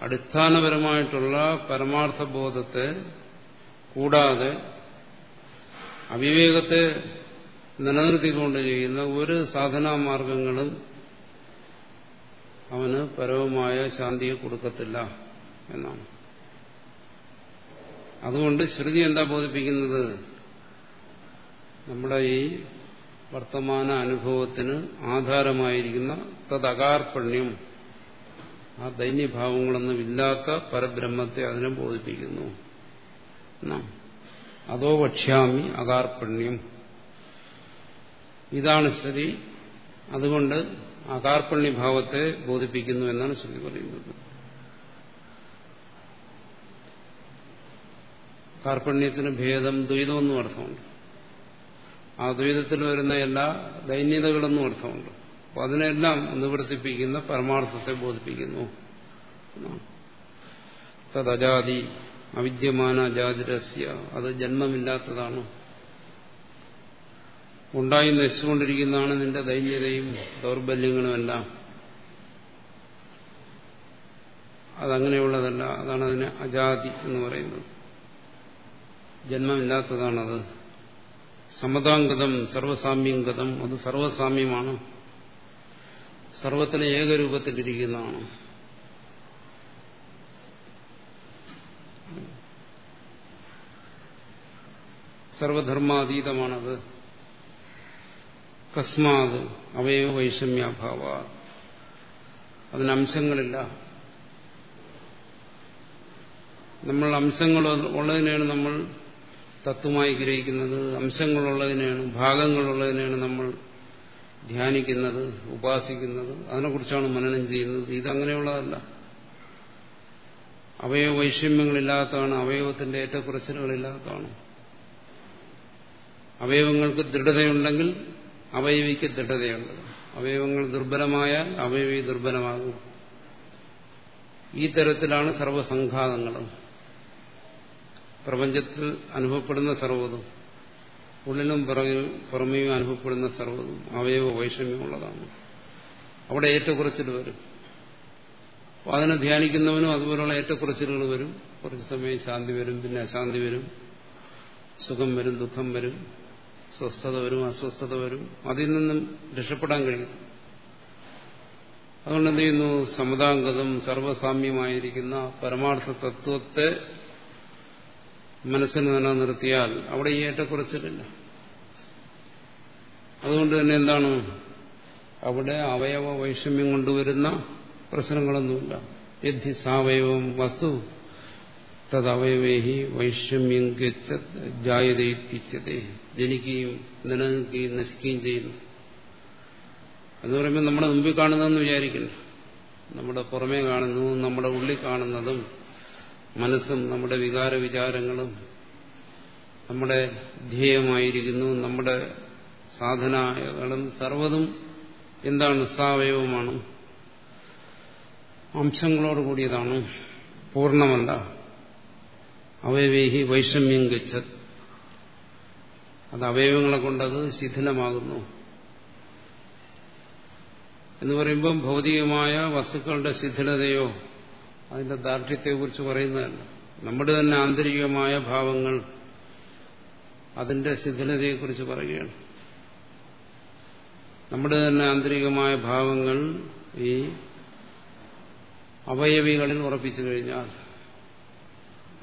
അടിസ്ഥാനപരമായിട്ടുള്ള പരമാർത്ഥ ബോധത്തെ കൂടാതെ അവിവേകത്തെ നിലനിർത്തിക്കൊണ്ട് ചെയ്യുന്ന ഒരു സാധനാ മാർഗങ്ങളും അവന് പരവുമായ ശാന്തിയെ കൊടുക്കത്തില്ല എന്നാണ്. അതുകൊണ്ട് ശ്രുതി എന്താ ബോധിപ്പിക്കുന്നത്? നമ്മുടെ ഈ വർത്തമാന അനുഭവത്തിന് ആധാരമായിരിക്കുന്ന തദകാർപ്പണ്യം. ആ ദൈന്യഭാവങ്ങളൊന്നും ഇല്ലാത്ത പരബ്രഹ്മത്തെ അതിനെ ബോധിപ്പിക്കുന്നു. അതോ വക്ഷ്യാമി അകാർപ്പണ്യം. ഇതാണ് ശ്രുതി അതുകൊണ്ട് അകാർപ്പണ്യഭാവത്തെ ബോധിപ്പിക്കുന്നു എന്നാണ് ശ്രുതി പറയുന്നത്. കാർപ്പണ്യത്തിന് ഭേദം ദ്വൈതമെന്നും അർത്ഥമുണ്ട്. ആ ദ്വൈതത്തിൽ വരുന്ന എല്ലാ ദൈന്യതകളെന്നും അർത്ഥമുണ്ട്. അപ്പൊ അതിനെല്ലാം നിവർത്തിപ്പിക്കുന്ന പരമാർത്ഥത്തെ ബോധിപ്പിക്കുന്നു. തദജാതി അവിദ്യമാന ജാതിരസ്യ. അത് ജന്മമില്ലാത്തതാണ്. ഉണ്ടായി നശിച്ചുകൊണ്ടിരിക്കുന്നതാണ് നിന്റെ ദൈന്യതയും ദൗർബല്യങ്ങളുമെല്ലാം അതങ്ങനെയുള്ളതല്ല. അതാണ് അതിന് അജാതി എന്ന് പറയുന്നത്. ജന്മമില്ലാത്തതാണത്. സമതാംഗതം സർവസാമ്യംഗതം അത് സർവസാമ്യമാണ്. സർവത്തിന് ഏകരൂപത്തിലിരിക്കുന്നതാണ്. സർവധർമാതീതമാണത്. കസ്മാത് അവയവ വൈഷമ്യാഭാവ അതിന് അംശങ്ങളില്ല നമ്മൾ അംശങ്ങൾ ഉള്ളതിനെയാണ് നമ്മൾ തത്വമായി ഗ്രഹിക്കുന്നത് അംശങ്ങളുള്ളതിനെയാണ് ഭാഗങ്ങളുള്ളതിനെയാണ് നമ്മൾ ധ്യാനിക്കുന്നത് ഉപാസിക്കുന്നത്. അതിനെക്കുറിച്ചാണ് മനനം ചെയ്യുന്നത്. ഇതങ്ങനെയുള്ളതല്ല. അവയവ വൈഷമ്യങ്ങളില്ലാത്തതാണ് അവയവത്തിന്റെ ഏറ്റക്കുറച്ചിലുകളില്ലാത്തതാണ്. അവയവങ്ങൾക്ക് ദൃഢതയുണ്ടെങ്കിൽ അവയവിക്ക് ദൃഢതയുണ്ട്. അവയവങ്ങൾ ദുർബലമായാൽ അവയവി ദുർബലമാകും. ഈ തരത്തിലാണ് സർവസംഘാതങ്ങളും പ്രപഞ്ചത്തിൽ അനുഭവപ്പെടുന്ന സർവതും ഉള്ളിലും പിറകിലും പുറമെയും അനുഭവപ്പെടുന്ന സർവതും അവയവ വൈഷമ്യമുള്ളതാണ്. അവിടെ ഏറ്റക്കുറച്ചിൽ വരും. അതിനെ ധ്യാനിക്കുന്നവനും അതുപോലുള്ള ഏറ്റക്കുറച്ചിലുകൾ വരും. കുറച്ച് സമയം ശാന്തി വരും പിന്നെ അശാന്തി വരും. സുഖം വരും ദുഃഖം വരും. സ്വസ്ഥത വരും അസ്വസ്ഥത വരും. അതിൽ നിന്നും രക്ഷപ്പെടാൻ കഴിയും. അതുകൊണ്ട് എന്ത് ചെയ്യുന്നു? സമതാംഗതം സർവസാമ്യമായിരിക്കുന്ന പരമാർത്ഥ തത്വത്തെ മനസ്സിന് നിലനിർത്തിയാൽ അവിടെ ഈ ഏറ്റക്കുറച്ചിലില്ല. അതുകൊണ്ട് തന്നെ എന്താണ്? അവിടെ അവയവ വൈഷമ്യം കൊണ്ടുവരുന്ന പ്രശ്നങ്ങളൊന്നുമില്ല. യദ്ധി സാവയവം വസ്തു തദവയവേഹി വൈഷമ്യം ജായതയിപ്പിച്ചതേ ജനിക്കുകയും നിലനിൽക്കുകയും നശിക്കുകയും ചെയ്യുന്നു. എന്ന് പറയുമ്പോൾ നമ്മുടെ മുമ്പിൽ കാണുന്നതെന്ന് വിചാരിക്കുന്നു നമ്മുടെ പുറമേ കാണുന്നതും നമ്മുടെ ഉള്ളിൽ കാണുന്നതും മനസ്സും നമ്മുടെ വികാര വിചാരങ്ങളും നമ്മുടെ ധ്യേയമായിരിക്കുന്നു. നമ്മുടെ സാധനകളും സർവതും എന്താണ് സാവയവമാണ്? അംശങ്ങളോട് കൂടിയതാണ്. പൂർണമല്ല. അവയവേഹി വൈഷമ്യം ഗച്ഛത്. അത് അവയവങ്ങളെ കൊണ്ടത് ശിഥിലമാകുന്നു. എന്ന് പറയുമ്പം ഭൗതികമായ വസ്തുക്കളുടെ ശിഥിലതയോ അതിന്റെ ദാർഢ്യത്തെക്കുറിച്ച് പറയുന്നതല്ല. നമ്മുടെ തന്നെ ആന്തരികമായ ഭാവങ്ങൾ അതിന്റെ ശിഥിലതയെക്കുറിച്ച് പറയുകയാണ്. നമ്മുടെ തന്നെ ആന്തരികമായ ഭാവങ്ങൾ ഈ അവയവികളിൽ ഉറപ്പിച്ചു കഴിഞ്ഞാൽ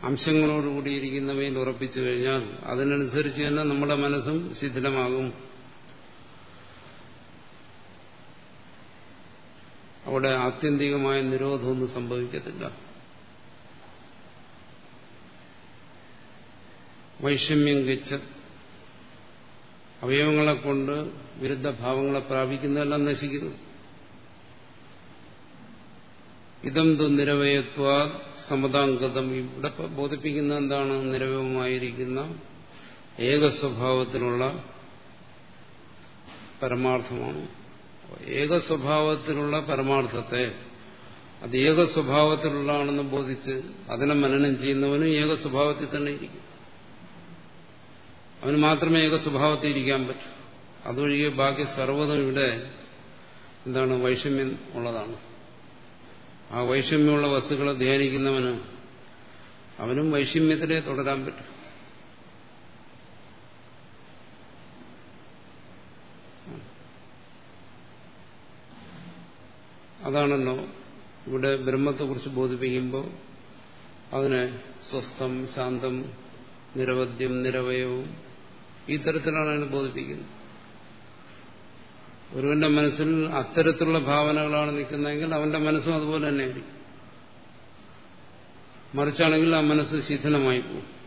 അംശങ്ങളോടുകൂടിയിരിക്കുന്നവയിൽ ഉറപ്പിച്ചു കഴിഞ്ഞാൽ അതിനനുസരിച്ച് തന്നെ നമ്മുടെ മനസ്സും ശിഥിലമാകും. അവിടെ ആത്യന്തികമായ നിരോധമൊന്നും സംഭവിക്കത്തില്ല. വൈഷമ്യം ഗച്ഛ. അവയവങ്ങളെ കൊണ്ട് വിരുദ്ധ ഭാവങ്ങളെ പ്രാപിക്കുന്നതെല്ലാം നശിക്കുന്നു. ഇതം തു നിരവയത്വ സമതാംഗതം ഇവിടെ ബോധിപ്പിക്കുന്ന എന്താണ്? നിരവയമായിരിക്കുന്ന ഏകസ്വഭാവത്തിലുള്ള പരമാർത്ഥമാണ്. ഏകസ്വഭാവത്തിലുള്ള പരമാർത്ഥത്തെ അത് ഏകസ്വഭാവത്തിലുള്ളതാണെന്ന് ബോധിച്ച് അതിനെ മനനം ചെയ്യുന്നവനും ഏകസ്വഭാവത്തിൽ തന്നെ ഇരിക്കും. അവന് മാത്രമേ ഏക സ്വഭാവത്തിൽ ഇരിക്കാൻ പറ്റൂ. അതൊഴികെ ബാക്കി സർവതും ഇവിടെ എന്താണ് വൈഷമ്യം ഉള്ളതാണ്. ആ വൈഷമ്യമുള്ള വസ്തുക്കളെ ധ്യാനിക്കുന്നവന് അവനും വൈഷമ്യത്തിലേ തുടരാൻ പറ്റും. അതാണല്ലോ ഇവിടെ ബ്രഹ്മത്തെക്കുറിച്ച് ബോധിപ്പിക്കുമ്പോൾ അതിനെ സ്വസ്ഥം ശാന്തം നിരവധ്യം നിരവയവും ഈ തരത്തിലാണ് അതിനെ ബോധിപ്പിക്കുന്നത്. ഒരുവന്റെ മനസ്സിൽ അത്തരത്തിലുള്ള ഭാവനകളാണ് നിൽക്കുന്നതെങ്കിൽ അവന്റെ മനസ്സും അതുപോലെ തന്നെ മറിച്ചാണെങ്കിൽ ആ മനസ്സ് ശിഥിലമായി പോകും.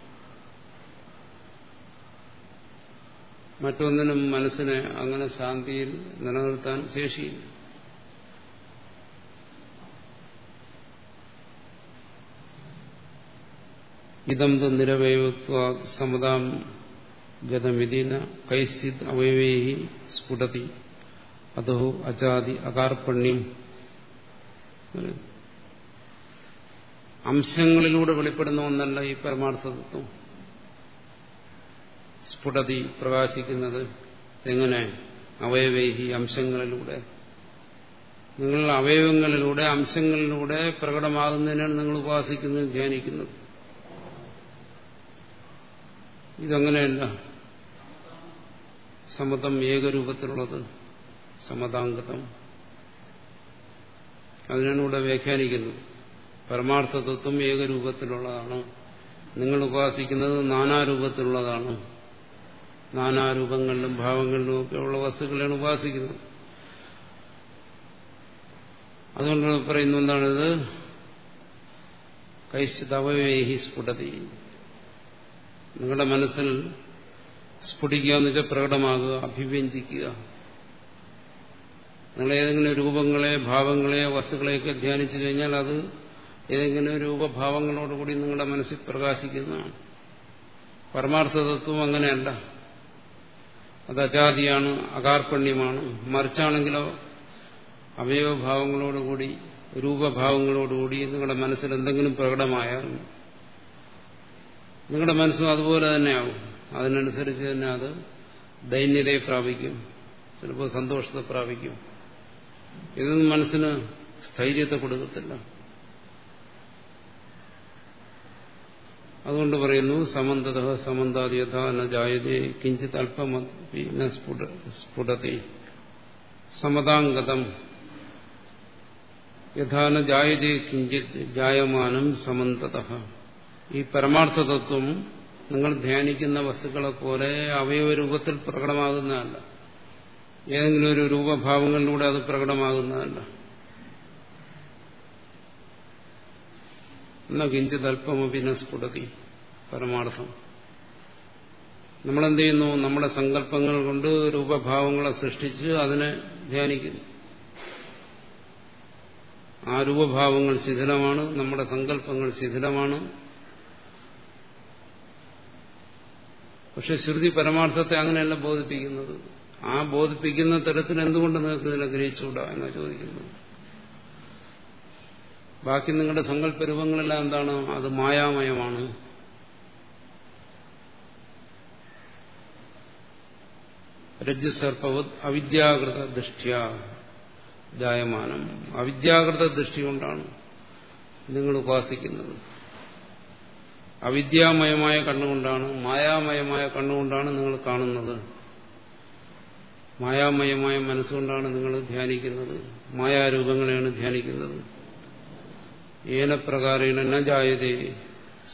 മറ്റൊന്നിനും മനസ്സിനെ അങ്ങനെ ശാന്തിയിൽ നിലനിർത്താൻ ശേഷിയില്ല. ഇതം നിരവയവത്വ സമതാം ഗതമിതിന കൈശ്ചിത് അവയവേഹി സ്ഫുടതി അതോ അജാതി അകാർപ്പണ്യം അംശങ്ങളിലൂടെ വെളിപ്പെടുന്ന ഒന്നല്ല ഈ പരമാർത്ഥതത്വം സ്ഫുടതി പ്രകാശിക്കുന്നത് എങ്ങനെ അവയവേഹി അംശങ്ങളിലൂടെ നിങ്ങൾ അവയവങ്ങളിലൂടെ അംശങ്ങളിലൂടെ പ്രകടമാകുന്നതിനാണ് നിങ്ങൾ ഉപാസിക്കുന്നത് ധ്യാനിക്കുന്നത്. ഇതങ്ങനെയല്ല. സമതം ഏകരൂപത്തിലുള്ളത് സമതാംഗതം അതിനാണ് ഇവിടെ വ്യാഖ്യാനിക്കുന്നത്. പരമാർത്ഥ തത്വം ഏകരൂപത്തിലുള്ളതാണ്. നിങ്ങൾ ഉപാസിക്കുന്നത് നാനാരൂപത്തിലുള്ളതാണ്. നാനാരൂപങ്ങളിലും ഭാവങ്ങളിലും ഒക്കെ ഉള്ള വസ്തുക്കളെയാണ് ഉപാസിക്കുന്നത്. അതുകൊണ്ട് പറയുന്നു എന്താണിത് കൈശ്ചിതവൈഹി സ്ഫുടതി. നിങ്ങളുടെ മനസ്സിൽ സ്ഫുടിക്കുക എന്ന് വെച്ചാൽ പ്രകടമാകുക അഭിവ്യഞ്ജിക്കുക. നിങ്ങൾ ഏതെങ്കിലും രൂപങ്ങളെ ഭാവങ്ങളെ വസ്തുക്കളെയൊക്കെ ധ്യാനിച്ചു കഴിഞ്ഞാൽ അത് ഏതെങ്കിലും രൂപഭാവങ്ങളോടുകൂടി നിങ്ങളുടെ മനസ്സിൽ പ്രകാശിക്കുന്നതാണ്. പരമാർത്ഥ തത്വം അങ്ങനെയല്ല. അത് അജാതിയാണ് അകാർപ്പണ്യമാണ്. മറിച്ചാണെങ്കിലോ അവയവഭാവങ്ങളോടുകൂടി രൂപഭാവങ്ങളോടുകൂടി നിങ്ങളുടെ മനസ്സിൽ എന്തെങ്കിലും പ്രകടമായാൽ നിങ്ങളുടെ മനസ്സും അതുപോലെ തന്നെയാവും. അതിനനുസരിച്ച് തന്നെ അത് ദൈന്യതയെ പ്രാപിക്കും. ചിലപ്പോൾ സന്തോഷത്തെ പ്രാപിക്കും. ഇതൊന്നും മനസ്സിന് സ്ഥൈര്യത്തെ കൊടുക്കത്തില്ല. അതുകൊണ്ട് പറയുന്നു സമന്തത സമന്താതി യഥാ ന ജായതേ കിഞ്ചിത് അല്പം ന സ്ഫുടതി സമതാംഗതം യഥാന ജായതേ കിഞ്ചിത് ജായമാനം സമന്തത. ഈ പരമാർത്ഥ തത്വം നിങ്ങൾ ധ്യാനിക്കുന്ന വസ്തുക്കളെ പോലെ അവയവരൂപത്തിൽ പ്രകടമാകുന്നതല്ല. ഏതെങ്കിലും ഒരു രൂപഭാവങ്ങളിലൂടെ അത് പ്രകടമാകുന്നതല്ല. എന്ന കിഞ്ചിത് അല്പമപിന സ്ഫുടതി പരമാർത്ഥം. നമ്മളെന്ത് ചെയ്യുന്നു നമ്മുടെ സങ്കല്പങ്ങൾ കൊണ്ട് രൂപഭാവങ്ങളെ സൃഷ്ടിച്ച് അതിനെ ധ്യാനിക്കുന്നു. ആ രൂപഭാവങ്ങൾ ശിഥിലമാണ് നമ്മുടെ സങ്കല്പങ്ങൾ ശിഥിലമാണ് പക്ഷെ ശ്രുതി പരമാർത്ഥത്തെ അങ്ങനെയല്ല ബോധിപ്പിക്കുന്നത്. ആ ബോധിപ്പിക്കുന്ന തരത്തിൽ എന്തുകൊണ്ട് നിങ്ങൾക്ക് ഇതിനെ ഗ്രഹിച്ചുകൂടാ എന്നാ ചോദിക്കുന്നത്? ബാക്കി നിങ്ങളുടെ സങ്കല്പരൂപങ്ങളെല്ലാം എന്താണ്? അത് മായാമയമാണ്. രജ്ജുസർപ്പവത് അവിദ്യാകൃത ദൃഷ്ടിയ ജായമാനം അവിദ്യാകൃത ദൃഷ്ടി കൊണ്ടാണ് നിങ്ങൾ ഉപാസിക്കുന്നത്. അവിദ്യാമയമായ കണ്ണുകൊണ്ടാണ് മായാമയമായ കണ്ണുകൊണ്ടാണ് നിങ്ങൾ കാണുന്നത്. മായാമയമായ മനസ്സുകൊണ്ടാണ് നിങ്ങൾ ധ്യാനിക്കുന്നത്. മായാരൂപങ്ങളെയാണ് ധ്യാനിക്കുന്നത്. ഏനപ്രകാരേണ ന ജായതേ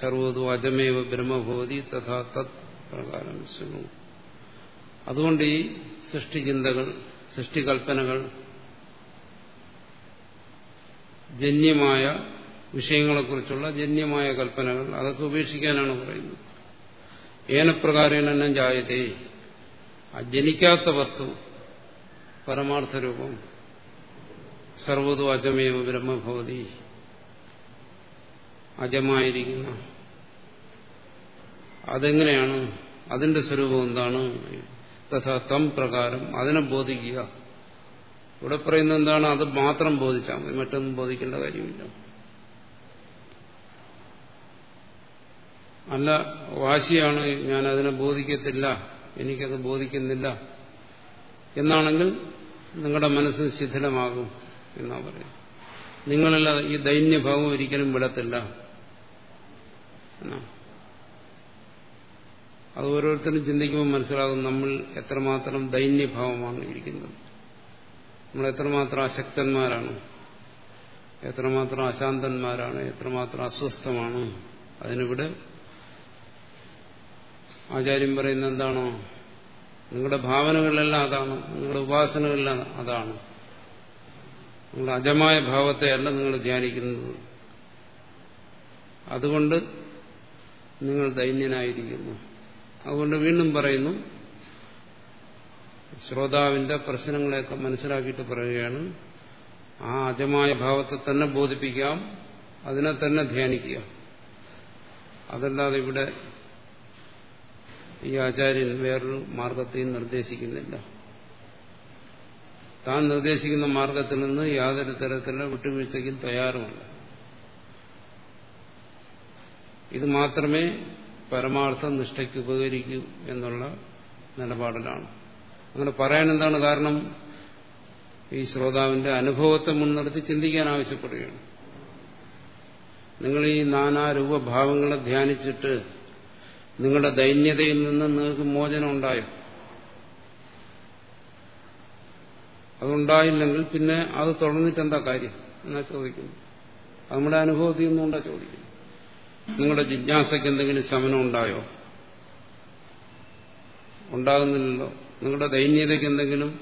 സർവതു അജമേവ ബ്രഹ്മഭവതി തഥാ തത് പ്രകാരം ശൃണു അതുകൊണ്ട് ഈ സൃഷ്ടിചിന്തകൾ സൃഷ്ടികൽപ്പനകൾ ജന്യമായ വിഷയങ്ങളെക്കുറിച്ചുള്ള ജന്യമായ കൽപ്പനകൾ അതൊക്കെ ഉപേക്ഷിക്കാനാണ് പറയുന്നത്. ഏനപ്രകാരേണ ജായതേ ആ ജനിക്കാത്ത വസ്തു പരമാർത്ഥരൂപം സർവതു അജമേവ ബ്രഹ്മഭവതി അജമായിരിക്കുന്ന. അതെങ്ങനെയാണ്? അതിന്റെ സ്വരൂപം എന്താണ്? തഥാ തം പ്രകാരം അതിനെ ബോധിക്കുക. ഇവിടെ പറയുന്നത് എന്താണ്? അത് മാത്രം ബോധിച്ചാൽ മതി. മറ്റൊന്നും ബോധിക്കേണ്ട കാര്യമില്ല. അല്ല വാശിയാണ് ഞാൻ അതിനെ ബോധിക്കത്തില്ല എനിക്കത് ബോധിക്കുന്നില്ല എന്നാണെങ്കിൽ നിങ്ങളുടെ മനസ്സ് ശിഥിലമാകും എന്നാ പറയുന്നത്. നിങ്ങളിൽ ഈ ദൈന്യഭാവം ഒരിക്കലും വിടത്തില്ല അത് ഓരോരുത്തരും ചിന്തിക്കുമ്പോൾ മനസ്സിലാകും നമ്മൾ എത്രമാത്രം ദൈന്യഭാവമാണ് ഇരിക്കുന്നത്. നമ്മൾ എത്രമാത്രം അശക്തന്മാരാണ് എത്രമാത്രം അശാന്തന്മാരാണ് എത്രമാത്രം അസ്വസ്ഥമാണ്. അതിനിവിടെ ആചാര്യം പറയുന്നത് എന്താണോ? നിങ്ങളുടെ ഭാവനകളിലെല്ലാം അതാണ്. നിങ്ങളുടെ ഉപാസനകളിലെല്ലാം അതാണ്. നിങ്ങളുടെ അജമായ ഭാവത്തെ അല്ല നിങ്ങൾ ധ്യാനിക്കുന്നത്. അതുകൊണ്ട് നിങ്ങൾ ദൈന്യനായിരിക്കുന്നു അതുകൊണ്ട് വീണ്ടും പറയുന്നു ശ്രോതാവിന്റെ പ്രശ്നങ്ങളെയൊക്കെ മനസ്സിലാക്കിയിട്ട് പറയുകയാണ് ആ അജമായ ഭാവത്തെ തന്നെ ബോധിപ്പിക്കാം അതിനെ തന്നെ ധ്യാനിക്കുക. അതല്ലാതെ ഇവിടെ ഈ ആചാര്യൻ വേറൊരു മാർഗത്തെയും നിർദ്ദേശിക്കുന്നില്ല. താൻ നിർദ്ദേശിക്കുന്ന മാർഗത്തിൽ നിന്ന് യാതൊരു തരത്തിലുള്ള വിട്ടുവീഴ്ചയ്ക്കും തയ്യാറുമല്ല. ഇത് മാത്രമേ പരമാർത്ഥ നിഷ്ഠയ്ക്ക് ഉപകരിക്കൂ എന്നുള്ള നിലപാടിലാണ്. അങ്ങനെ പറയാൻ എന്താണ് കാരണം? ഈ ശ്രോതാവിന്റെ അനുഭവത്തെ മുൻനിർത്തി ചിന്തിക്കാൻ ആവശ്യപ്പെടുകയാണ്. നിങ്ങൾ ഈ നാനാരൂപഭാവങ്ങളെ ധ്യാനിച്ചിട്ട് നിങ്ങളുടെ ദൈന്യതയിൽ നിന്ന് നിങ്ങൾക്ക് മോചനം ഉണ്ടായോ? അതുണ്ടായില്ലെങ്കിൽ പിന്നെ അത് തുടർന്നിട്ട് എന്താ കാര്യം? എന്നാ ചോദിക്കുന്നു. അത് നമ്മുടെ അനുഭവത്തിൽ നിന്നുകൊണ്ടാ ചോദിക്കുന്നു. നിങ്ങളുടെ ജിജ്ഞാസയ്ക്ക് എന്തെങ്കിലും ശമനം ഉണ്ടായോ? ഉണ്ടാകുന്നില്ലല്ലോ. നിങ്ങളുടെ ദൈന്യതയ്ക്ക് എന്തെങ്കിലും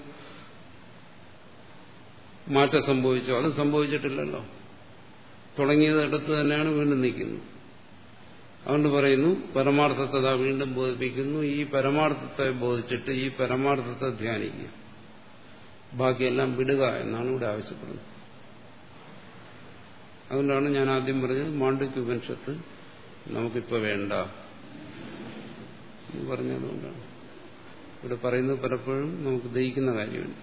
മാറ്റം സംഭവിച്ചോ? അത് സംഭവിച്ചിട്ടില്ലല്ലോ. തുടങ്ങിയത് അടുത്ത് തന്നെയാണ് വീണ്ടും നിൽക്കുന്നത്. അതുകൊണ്ട് പറയുന്നു പരമാർത്ഥത്തെ വീണ്ടും ബോധിപ്പിക്കുന്നു. ഈ പരമാർത്ഥത്തെ ബോധിച്ചിട്ട് ഈ പരമാർത്ഥത്തെ ധ്യാനിക്കുക. ബാക്കിയെല്ലാം വിടുക എന്നാണ് ഇവിടെ ആവശ്യപ്പെടുന്നത്. അതുകൊണ്ടാണ് ഞാൻ ആദ്യം പറഞ്ഞത് മാണ്ഡ്യക്ക് ഉപനിഷത്ത് നമുക്കിപ്പോ വേണ്ട. പറഞ്ഞതുകൊണ്ടാണ് ഇവിടെ പറയുന്നത് പലപ്പോഴും നമുക്ക് ദഹിക്കുന്ന കാര്യമാണ്.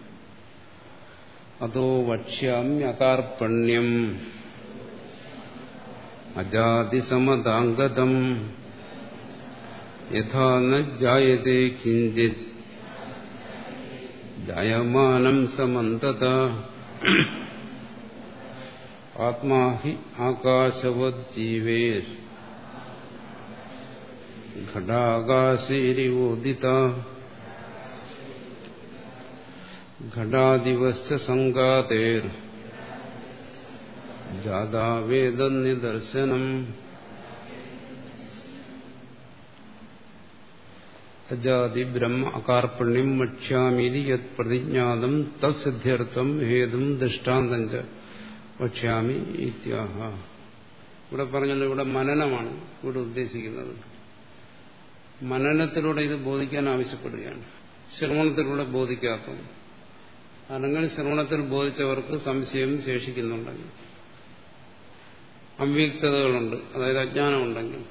അതോ വക്ഷ്യാമ്യകാർപ്പണ്യം അജാതിസമതാംഗതം യഥാ ന ജായതേ കിഞ്ചിത് ജായമാനം സമന്തത ആത്മാ ഹി ആകാശവത് ജീവേർ ഘടാകാശേരിവോദിത ഘടാദിവശ്ച സംഘാതേർ ജാതാവേദനിദർശനം അജാതി ബ്രഹ്മ അകാർപ്പണ്യം വക്ഷ്യാമിതി യത് പ്രതിജ്ഞാതം തത്സിദ്ധ്യർത്ഥം ഹേതും ദൃഷ്ടാന്തം ച വക്ഷ്യാമി ഇത്യാഹ. ഇവിടെ പറഞ്ഞത് ഇവിടെ മനനമാണ് ഇവിടെ ഉദ്ദേശിക്കുന്നത്. മനനത്തിലൂടെ ഇത് ബോധിക്കാൻ ആവശ്യപ്പെടുകയാണ്. ശ്രവണത്തിലൂടെ ബോധിക്കാത്തത്. അല്ലെങ്കിൽ ശ്രവണത്തിൽ ബോധിച്ചവർക്ക് സംശയം ശേഷിക്കുന്നുണ്ടെങ്കിൽ. അവ്യക്തതകളുണ്ട് അതായത് അജ്ഞാനമുണ്ടെങ്കിൽ.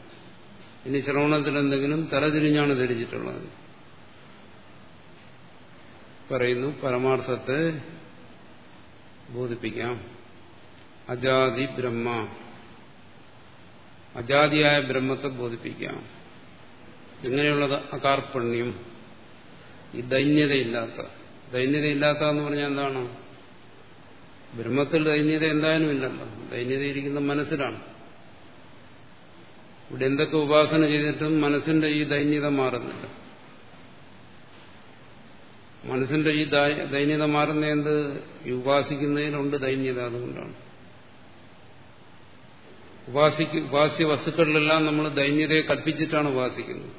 ഇനി ശ്രവണത്തിൽ എന്തെങ്കിലും തലതിരിഞ്ഞാണ് ധരിച്ചിട്ടുള്ളത്. പറയുന്നു പരമാർത്ഥത്തെ ബോധിപ്പിക്കാം. അജാതി ബ്രഹ്മ. അജാതിയായ ബ്രഹ്മത്തെ ബോധിപ്പിക്കാം. എങ്ങനെയുള്ളത്? അകാർപ്പണ്യം. ഈ ദൈന്യതയില്ലാത്ത. ദൈന്യതയില്ലാത്ത എന്ന് പറഞ്ഞാൽ എന്താണ്? ബ്രഹ്മത്തിൽ ദൈന്യത എന്തായാലും ഇല്ലല്ലോ ദൈന്യത ഇരിക്കുന്ന മനസ്സിലാണ്. ഇവിടെ എന്തൊക്കെ ഉപാസന ചെയ്തിട്ടും മനസ്സിന്റെ ഈ ദൈന്യത മാറുന്നില്ല. മനസ്സിന്റെ ഈ ദൈന്യത മാറുന്ന എന്ത്? ഈ ഉപാസിക്കുന്നതിലുണ്ട് ദൈന്യത അതുകൊണ്ടാണ്. ഉപാസിക്ക ഉപാസ്യ വസ്തുക്കളിലെല്ലാം നമ്മൾ ദൈന്യതയെ കൽപ്പിച്ചിട്ടാണ് ഉപാസിക്കുന്നത്.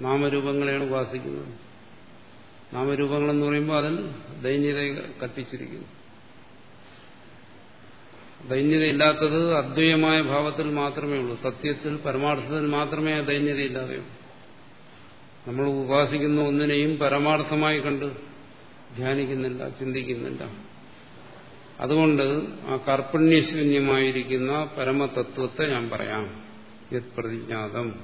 നാമരൂപങ്ങളെയാണ് ഉപാസിക്കുന്നത്. നാമരൂപങ്ങളെന്ന് പറയുമ്പോൾ അതിൽ ദൈന്യത കൽപ്പിച്ചിരിക്കുന്നു. ദൈന്യതയില്ലാത്തത് അദ്വൈയമായ ഭാവത്തിൽ മാത്രമേ ഉള്ളൂ. സത്യത്തിൽ പരമാർത്ഥത്തിൽ മാത്രമേ ദൈന്യതയില്ലാതെയുള്ളൂ നമ്മൾ ഉപാസിക്കുന്ന ഒന്നിനെയും പരമാർത്ഥമായി കണ്ട് ധ്യാനിക്കുന്നില്ല ചിന്തിക്കുന്നില്ല. അതുകൊണ്ട് ആ കർപ്പണ്യശൂന്യമായിരിക്കുന്ന പരമതത്വത്തെ ഞാൻ പറയാം. യത് പ്രതിജ്ഞാതം.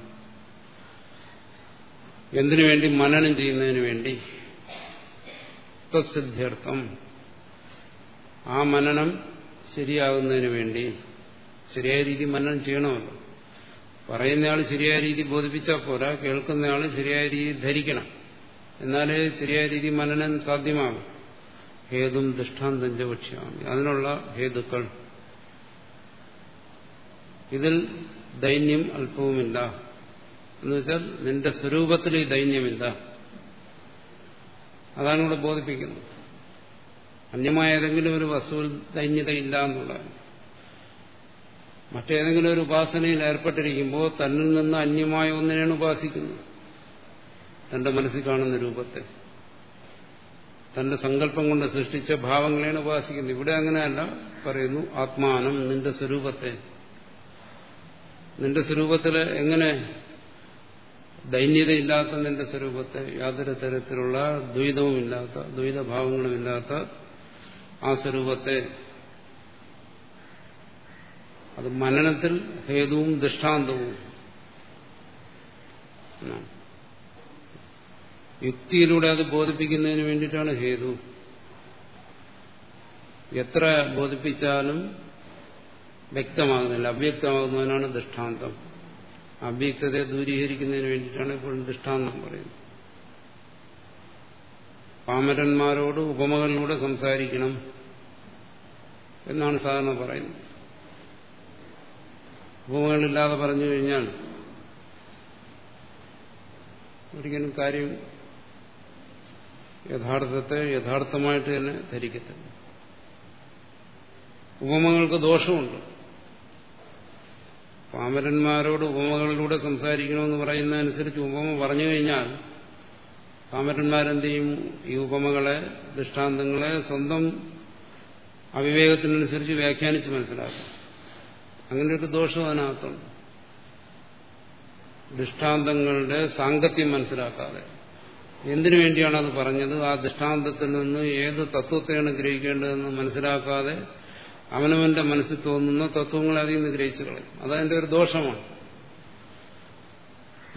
എന്തിനു വേണ്ടി മനനം ചെയ്യുന്നതിന് വേണ്ടി തത്സിദ്ധ്യർത്ഥം ആ മനനം ശരിയാകുന്നതിന് വേണ്ടി. ശരിയായ രീതി മനനം ചെയ്യണമല്ലോ. പറയുന്നയാൾ ശരിയായ രീതി ബോധിപ്പിച്ചാൽ പോരാ കേൾക്കുന്നയാൾ ശരിയായ രീതി ധരിക്കണം. എന്നാലേ ശരിയായ രീതി മനനം സാധ്യമാകും ഹേതും ദൃഷ്ടാന്തം ചപക്ഷ്യാമി അതിനുള്ള ഹേതുക്കൾ. ഇതിൽ ദൈന്യം അല്പവുമില്ല. എന്നുവെച്ചാൽ നിന്റെ സ്വരൂപത്തിൽ ഈ ദൈന്യമില്ല. അതാണ് ഇവിടെ ബോധിപ്പിക്കുന്നത്. അന്യമായ ഏതെങ്കിലും ഒരു വസ്തുവിൽ ദൈന്യതയില്ല എന്നുള്ളതാണ്. മറ്റേതെങ്കിലും ഒരു ഉപാസനയിൽ ഏർപ്പെട്ടിരിക്കുമ്പോൾ തന്നിൽ നിന്ന് അന്യമായ ഒന്നിനെയാണ് ഉപാസിക്കുന്നത്. തന്റെ മനസ്സിൽ കാണുന്ന രൂപത്തെ. തന്റെ സങ്കല്പം കൊണ്ട് സൃഷ്ടിച്ച ഭാവങ്ങളെയാണ് ഉപാസിക്കുന്നത്. ഇവിടെ അങ്ങനെയല്ല പറയുന്നു ആത്മാനം നിന്റെ സ്വരൂപത്തെ. നിന്റെ സ്വരൂപത്തിൽ എങ്ങനെ ദൈന്യതയില്ലാത്ത നിന്റെ സ്വരൂപത്തെ യാതൊരു തരത്തിലുള്ള ദ്വൈതവുമില്ലാത്ത ദ്വൈതഭാവങ്ങളുമില്ലാത്ത ആ സ്വരൂപത്തെ അത് മനനത്തിൽ ഹേതുവും ദൃഷ്ടാന്തവും യുക്തിയിലൂടെ അത് ബോധിപ്പിക്കുന്നതിന് വേണ്ടിയിട്ടാണ് ഹേതു. എത്ര ബോധിപ്പിച്ചാലും വ്യക്തമാകുന്നില്ല അവ്യക്തമാകുന്നതിനാണ് ദൃഷ്ടാന്തം. അവ്യക്തതയെ ദൂരീകരിക്കുന്നതിന് വേണ്ടിയിട്ടാണ് ഇപ്പോഴും ദൃഷ്ടാന്തം പറയുന്നത്. പാമരന്മാരോട് ഉപമകളിലൂടെ സംസാരിക്കണം എന്നാണ് സാധാരണ പറയുന്നത്. ഉപമകളില്ലാതെ പറഞ്ഞു കഴിഞ്ഞാൽ ഒരിക്കലും കാര്യം യഥാർത്ഥത്തെ യഥാർത്ഥമായിട്ട് തന്നെ ധരിക്കത്തില്ല. ഉപമകൾക്ക് ദോഷമുണ്ട്. പാമരന്മാരോട് ഉപമകളിലൂടെ സംസാരിക്കണമെന്ന് പറയുന്നതനുസരിച്ച് ഉപമ പറഞ്ഞു കഴിഞ്ഞാൽ പാമരന്മാരെന്ത് ചെയ്യും ഈ ഉപമകളെ ദൃഷ്ടാന്തങ്ങളെ സ്വന്തം അവിവേകത്തിനനുസരിച്ച് വ്യാഖ്യാനിച്ച് മനസ്സിലാക്കും. അങ്ങനെ ഒരു ദോഷം അതിനകത്തുണ്ട്. ദൃഷ്ടാന്തങ്ങളുടെ സാങ്കത്യം മനസ്സിലാക്കാതെ. എന്തിനു വേണ്ടിയാണ് അത് പറഞ്ഞത്? ആ ദൃഷ്ടാന്തത്തിൽ നിന്ന് ഏത് തത്വത്തെയാണ് ഗ്രഹിക്കേണ്ടതെന്ന് മനസ്സിലാക്കാതെ അവനവന്റെ മനസ്സിൽ തോന്നുന്ന തത്വങ്ങളെ അതിൽ നിന്ന് ഗ്രഹിച്ചു കളയും. അതതിന്റെ ഒരു ദോഷമാണ്.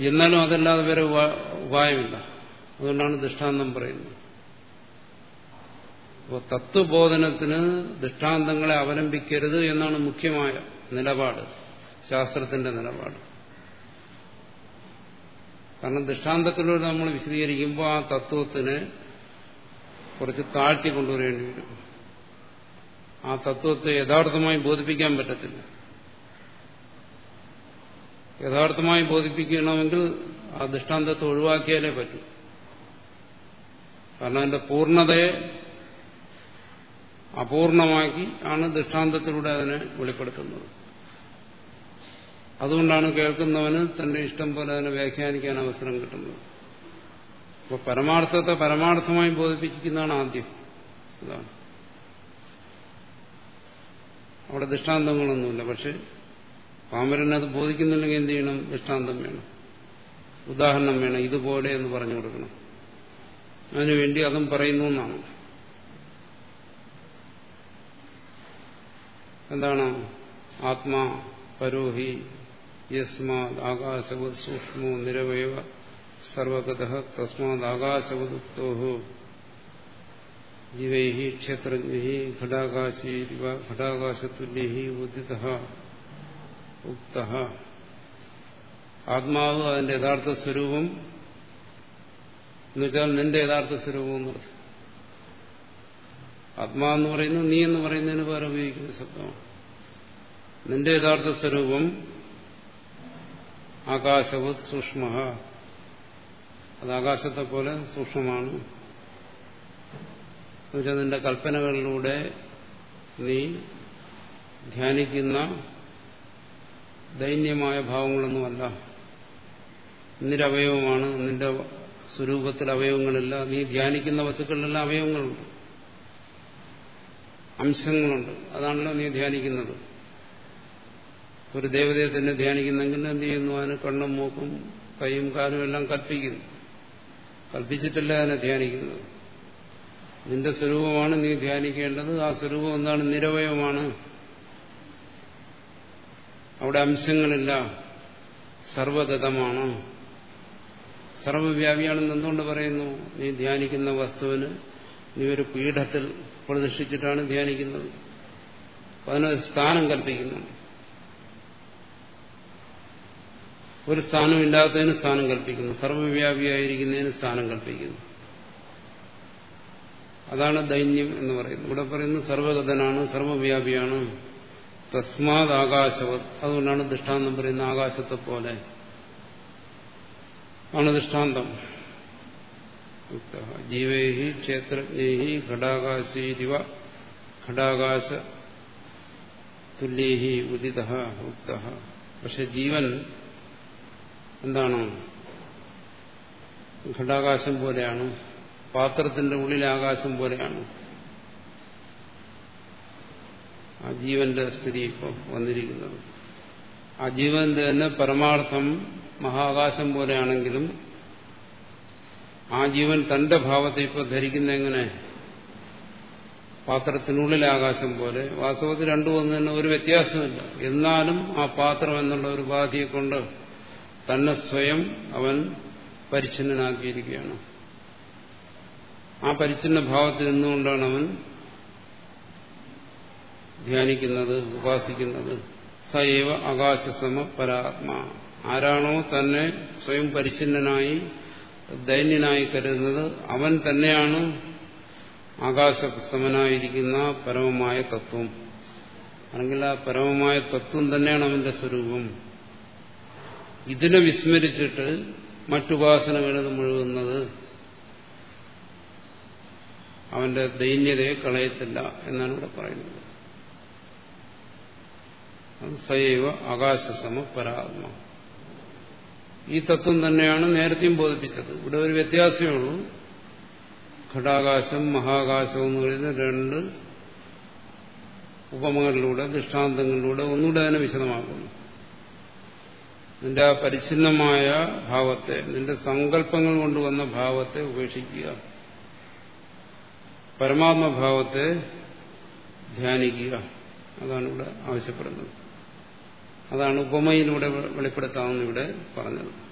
എന്നാലും അതല്ലാതെ വേറെ ഉപായമില്ല. അതുകൊണ്ടാണ് ദൃഷ്ടാന്തം പറയുന്നത്. അപ്പോൾ തത്വബോധനത്തിന് ദൃഷ്ടാന്തങ്ങളെ അവലംബിക്കരുത് എന്നാണ് മുഖ്യമായ നിലപാട് ശാസ്ത്രത്തിന്റെ നിലപാട്. കാരണം ദൃഷ്ടാന്തത്തിലൂടെ നമ്മൾ വിശദീകരിക്കുമ്പോൾ ആ തത്വത്തിന് കുറച്ച് താഴ്ത്തി കൊണ്ടുവരേണ്ടി വരും. ആ തത്വത്തെ യഥാർത്ഥമായി ബോധിപ്പിക്കാൻ പറ്റത്തില്ല. യഥാർത്ഥമായി ബോധിപ്പിക്കണമെങ്കിൽ ആ ദൃഷ്ടാന്തത്തെ ഒഴിവാക്കിയാലേ പറ്റൂ. കാരണം അതിന്റെ പൂർണതയെ അപൂർണമാക്കി ആണ് ദൃഷ്ടാന്തത്തിലൂടെ അതിനെ വെളിപ്പെടുത്തുന്നത്. അതുകൊണ്ടാണ് കേൾക്കുന്നവന് തന്റെ ഇഷ്ടം പോലെ അതിനെ വ്യാഖ്യാനിക്കാൻ അവസരം കിട്ടുന്നത്. അപ്പോൾ പരമാർത്ഥത്തെ പരമാർത്ഥമായി ബോധിപ്പിച്ചിരിക്കുന്നതാണ് ആദ്യം. ഇതാണ് അവിടെ ദൃഷ്ടാന്തങ്ങളൊന്നുമില്ല. പക്ഷെ പാമരൻ അത് ബോധിക്കുന്നുണ്ടെങ്കിൽ എന്ത് ചെയ്യണം? ദൃഷ്ടാന്തം വേണം. ഉദാഹരണം വേണം. ഇതുപോലെ എന്ന് പറഞ്ഞു കൊടുക്കണം. അതിനുവേണ്ടി അതും പറയുന്നു എന്നാണ്. എന്താണ്? ആത്മാ പരോഹി യസ്മാത് ആകാശവത് സൂക്ഷ്മോ നിരവയവ സർവഗത തസ്മാത് ആകാശവതുക്തോ ജീവൈ ക്ഷേത്രജ്ഞി ഘടാകാശി ഘടാകാശതുല്യഹി ഉദിത ഉക്ത. ആത്മാവ് അതിന്റെ യഥാർത്ഥ സ്വരൂപം എന്നുവെച്ചാൽ നിന്റെ യഥാർത്ഥ സ്വരൂപം എന്ന് പറയും. ആത്മാവെന്ന് പറയുന്നു നീ എന്ന് പറയുന്നതിന് വേറെ ഉപയോഗിക്കുന്ന ശബ്ദമാണ്. നിന്റെ യഥാർത്ഥ സ്വരൂപം ആകാശവത് സൂക്ഷ്മ. അത് ആകാശത്തെ പോലെ സൂക്ഷ്മമാണ്. എന്നുവെച്ചാൽ നിന്റെ കൽപ്പനകളിലൂടെ നീ ധ്യാനിക്കുന്ന ദൈന്യമായ ഭാവങ്ങളൊന്നുമല്ല. നിരവയവമാണ് നിന്റെ സ്വരൂപത്തിൽ അവയവങ്ങളില്ല. നീ ധ്യാനിക്കുന്ന വസ്തുക്കളിലെല്ലാം അവയവങ്ങളുണ്ട്. അംശങ്ങളുണ്ട്. അതാണല്ലോ നീ ധ്യാനിക്കുന്നത്. ഒരു ദേവതയെ തന്നെ ധ്യാനിക്കുന്നെങ്കിൽ എന്ത് ചെയ്യുന്നു? അതിന് കണ്ണും മൂക്കും കൈയും കാലും എല്ലാം കൽപ്പിക്കുന്നു. കൽപ്പിച്ചിട്ടല്ല അതിനെ ധ്യാനിക്കുന്നത്. നിന്റെ സ്വരൂപമാണ് നീ ധ്യാനിക്കേണ്ടത്. ആ സ്വരൂപം എന്താണ്? നിരവയവമാണ് അവിടെ അംശങ്ങളില്ല സർവഗതമാണ് സർവവ്യാപിയാണെന്ന് എന്തുകൊണ്ട് പറയുന്നു? നീ ധ്യാനിക്കുന്ന വസ്തുവിന് നീ ഒരു പീഠത്തിൽ പ്രതിഷ്ഠിച്ചിട്ടാണ് ധ്യാനിക്കുന്നത്. അതിനൊരു സ്ഥാനം കൽപ്പിക്കുന്നു ഒരു സ്ഥാനമില്ലാത്തതിന് സ്ഥാനം കൽപ്പിക്കുന്നു. സർവവ്യാപിയായിരിക്കുന്നതിന് സ്ഥാനം കൽപ്പിക്കുന്നു. അതാണ് ദൈന്യം എന്ന് പറയുന്നത്. ഇവിടെ പറയുന്നത് സർവഗതനാണ് സർവവ്യാപിയാണ്. തസ്മാത് ആകാശവത്. അതുകൊണ്ടാണ് ദൃഷ്ടാന്തം പറയുന്ന ആകാശത്തെ പോലെ. ആണ് ദൃഷ്ടാന്തം. ജീവേഹി ക്ഷേത്രജ്ഞേഹി ഘടാകാശീരിവ ഘടാകാശ തുല്യേഹി ഉദിത ഉക്ത. പക്ഷെ ജീവൻ എന്താണ്? ഘടാകാശം പോലെയാണ്. പാത്രത്തിന്റെ ഉള്ളിൽ ആകാശം പോലെയാണ്. ആ ജീവന്റെ സ്ഥിതി ഇപ്പോൾ വന്നിരിക്കുന്നത്. ആ ജീവന്റെ തന്നെ പരമാർത്ഥം മഹാകാശം പോലെയാണെങ്കിലും ആ ജീവൻ തന്റെ ഭാവത്തെ ഇപ്പോൾ ധരിക്കുന്ന എങ്ങനെ? പാത്രത്തിനുള്ളിലെ ആകാശം പോലെ. വാസ്തവത്തിൽ രണ്ടു ഒന്ന് തന്നെ ഒരു വ്യത്യാസമില്ല. എന്നാലും ആ പാത്രം എന്നുള്ള ഒരു ഉപാധിയെ കൊണ്ട് തന്നെ സ്വയം അവൻ പരിച്ഛിന്നനാക്കിയിരിക്കുകയാണ്. ആ പരിച്ഛിന്ന ഭാവത്തിൽ നിന്നുകൊണ്ടാണ് അവൻ ധ്യാനിക്കുന്നത് ഉപാസിക്കുന്നത്. സൈവ ആകാശസമ പരാത്മാ. ആരാണോ തന്നെ സ്വയം പരിച്ഛിന്നനായി ദൈന്യനായി കരുതുന്നത് അവൻ തന്നെയാണ് ആകാശസമനായിരിക്കുന്ന പരമമായ തത്വം. അല്ലെങ്കിൽ ആ പരമമായ തത്വം തന്നെയാണ് അവന്റെ സ്വരൂപം. ഇതിനെ വിസ്മരിച്ചിട്ട് മറ്റുപാസനകളിൽ മുഴുകുന്നത് അവന്റെ ദൈന്യതയെ കളയത്തില്ല എന്നാണ് ഇവിടെ പറയുന്നത്. സൈവ ആകാശസമ പരാത്മ. ഈ തത്വം തന്നെയാണ് നേരത്തെയും ബോധിപ്പിച്ചത്. ഇവിടെ ഒരു വ്യത്യാസമേ ഉള്ളൂ. ഘടാകാശം മഹാകാശം എന്ന് പറയുന്ന രണ്ട് ഉപമകളിലൂടെ ദൃഷ്ടാന്തങ്ങളിലൂടെ ഒന്നുകൂടെ തന്നെ വിശദമാക്കുന്നു. നിന്റെ ആ പരിച്ഛിന്നമായ ഭാവത്തെ നിന്റെ സങ്കല്പങ്ങൾ കൊണ്ടുവന്ന ഭാവത്തെ ഉപേക്ഷിക്കുക. പരമാത്മഭാവത്തെ ധ്യാനിക്കുക. അതാണ് ഇവിടെ ആവശ്യപ്പെടുന്നത്. അതാണ് ഉപമയിലൂടെ വെളിപ്പെടുത്താമെന്ന് ഇവിടെ പറഞ്ഞത്.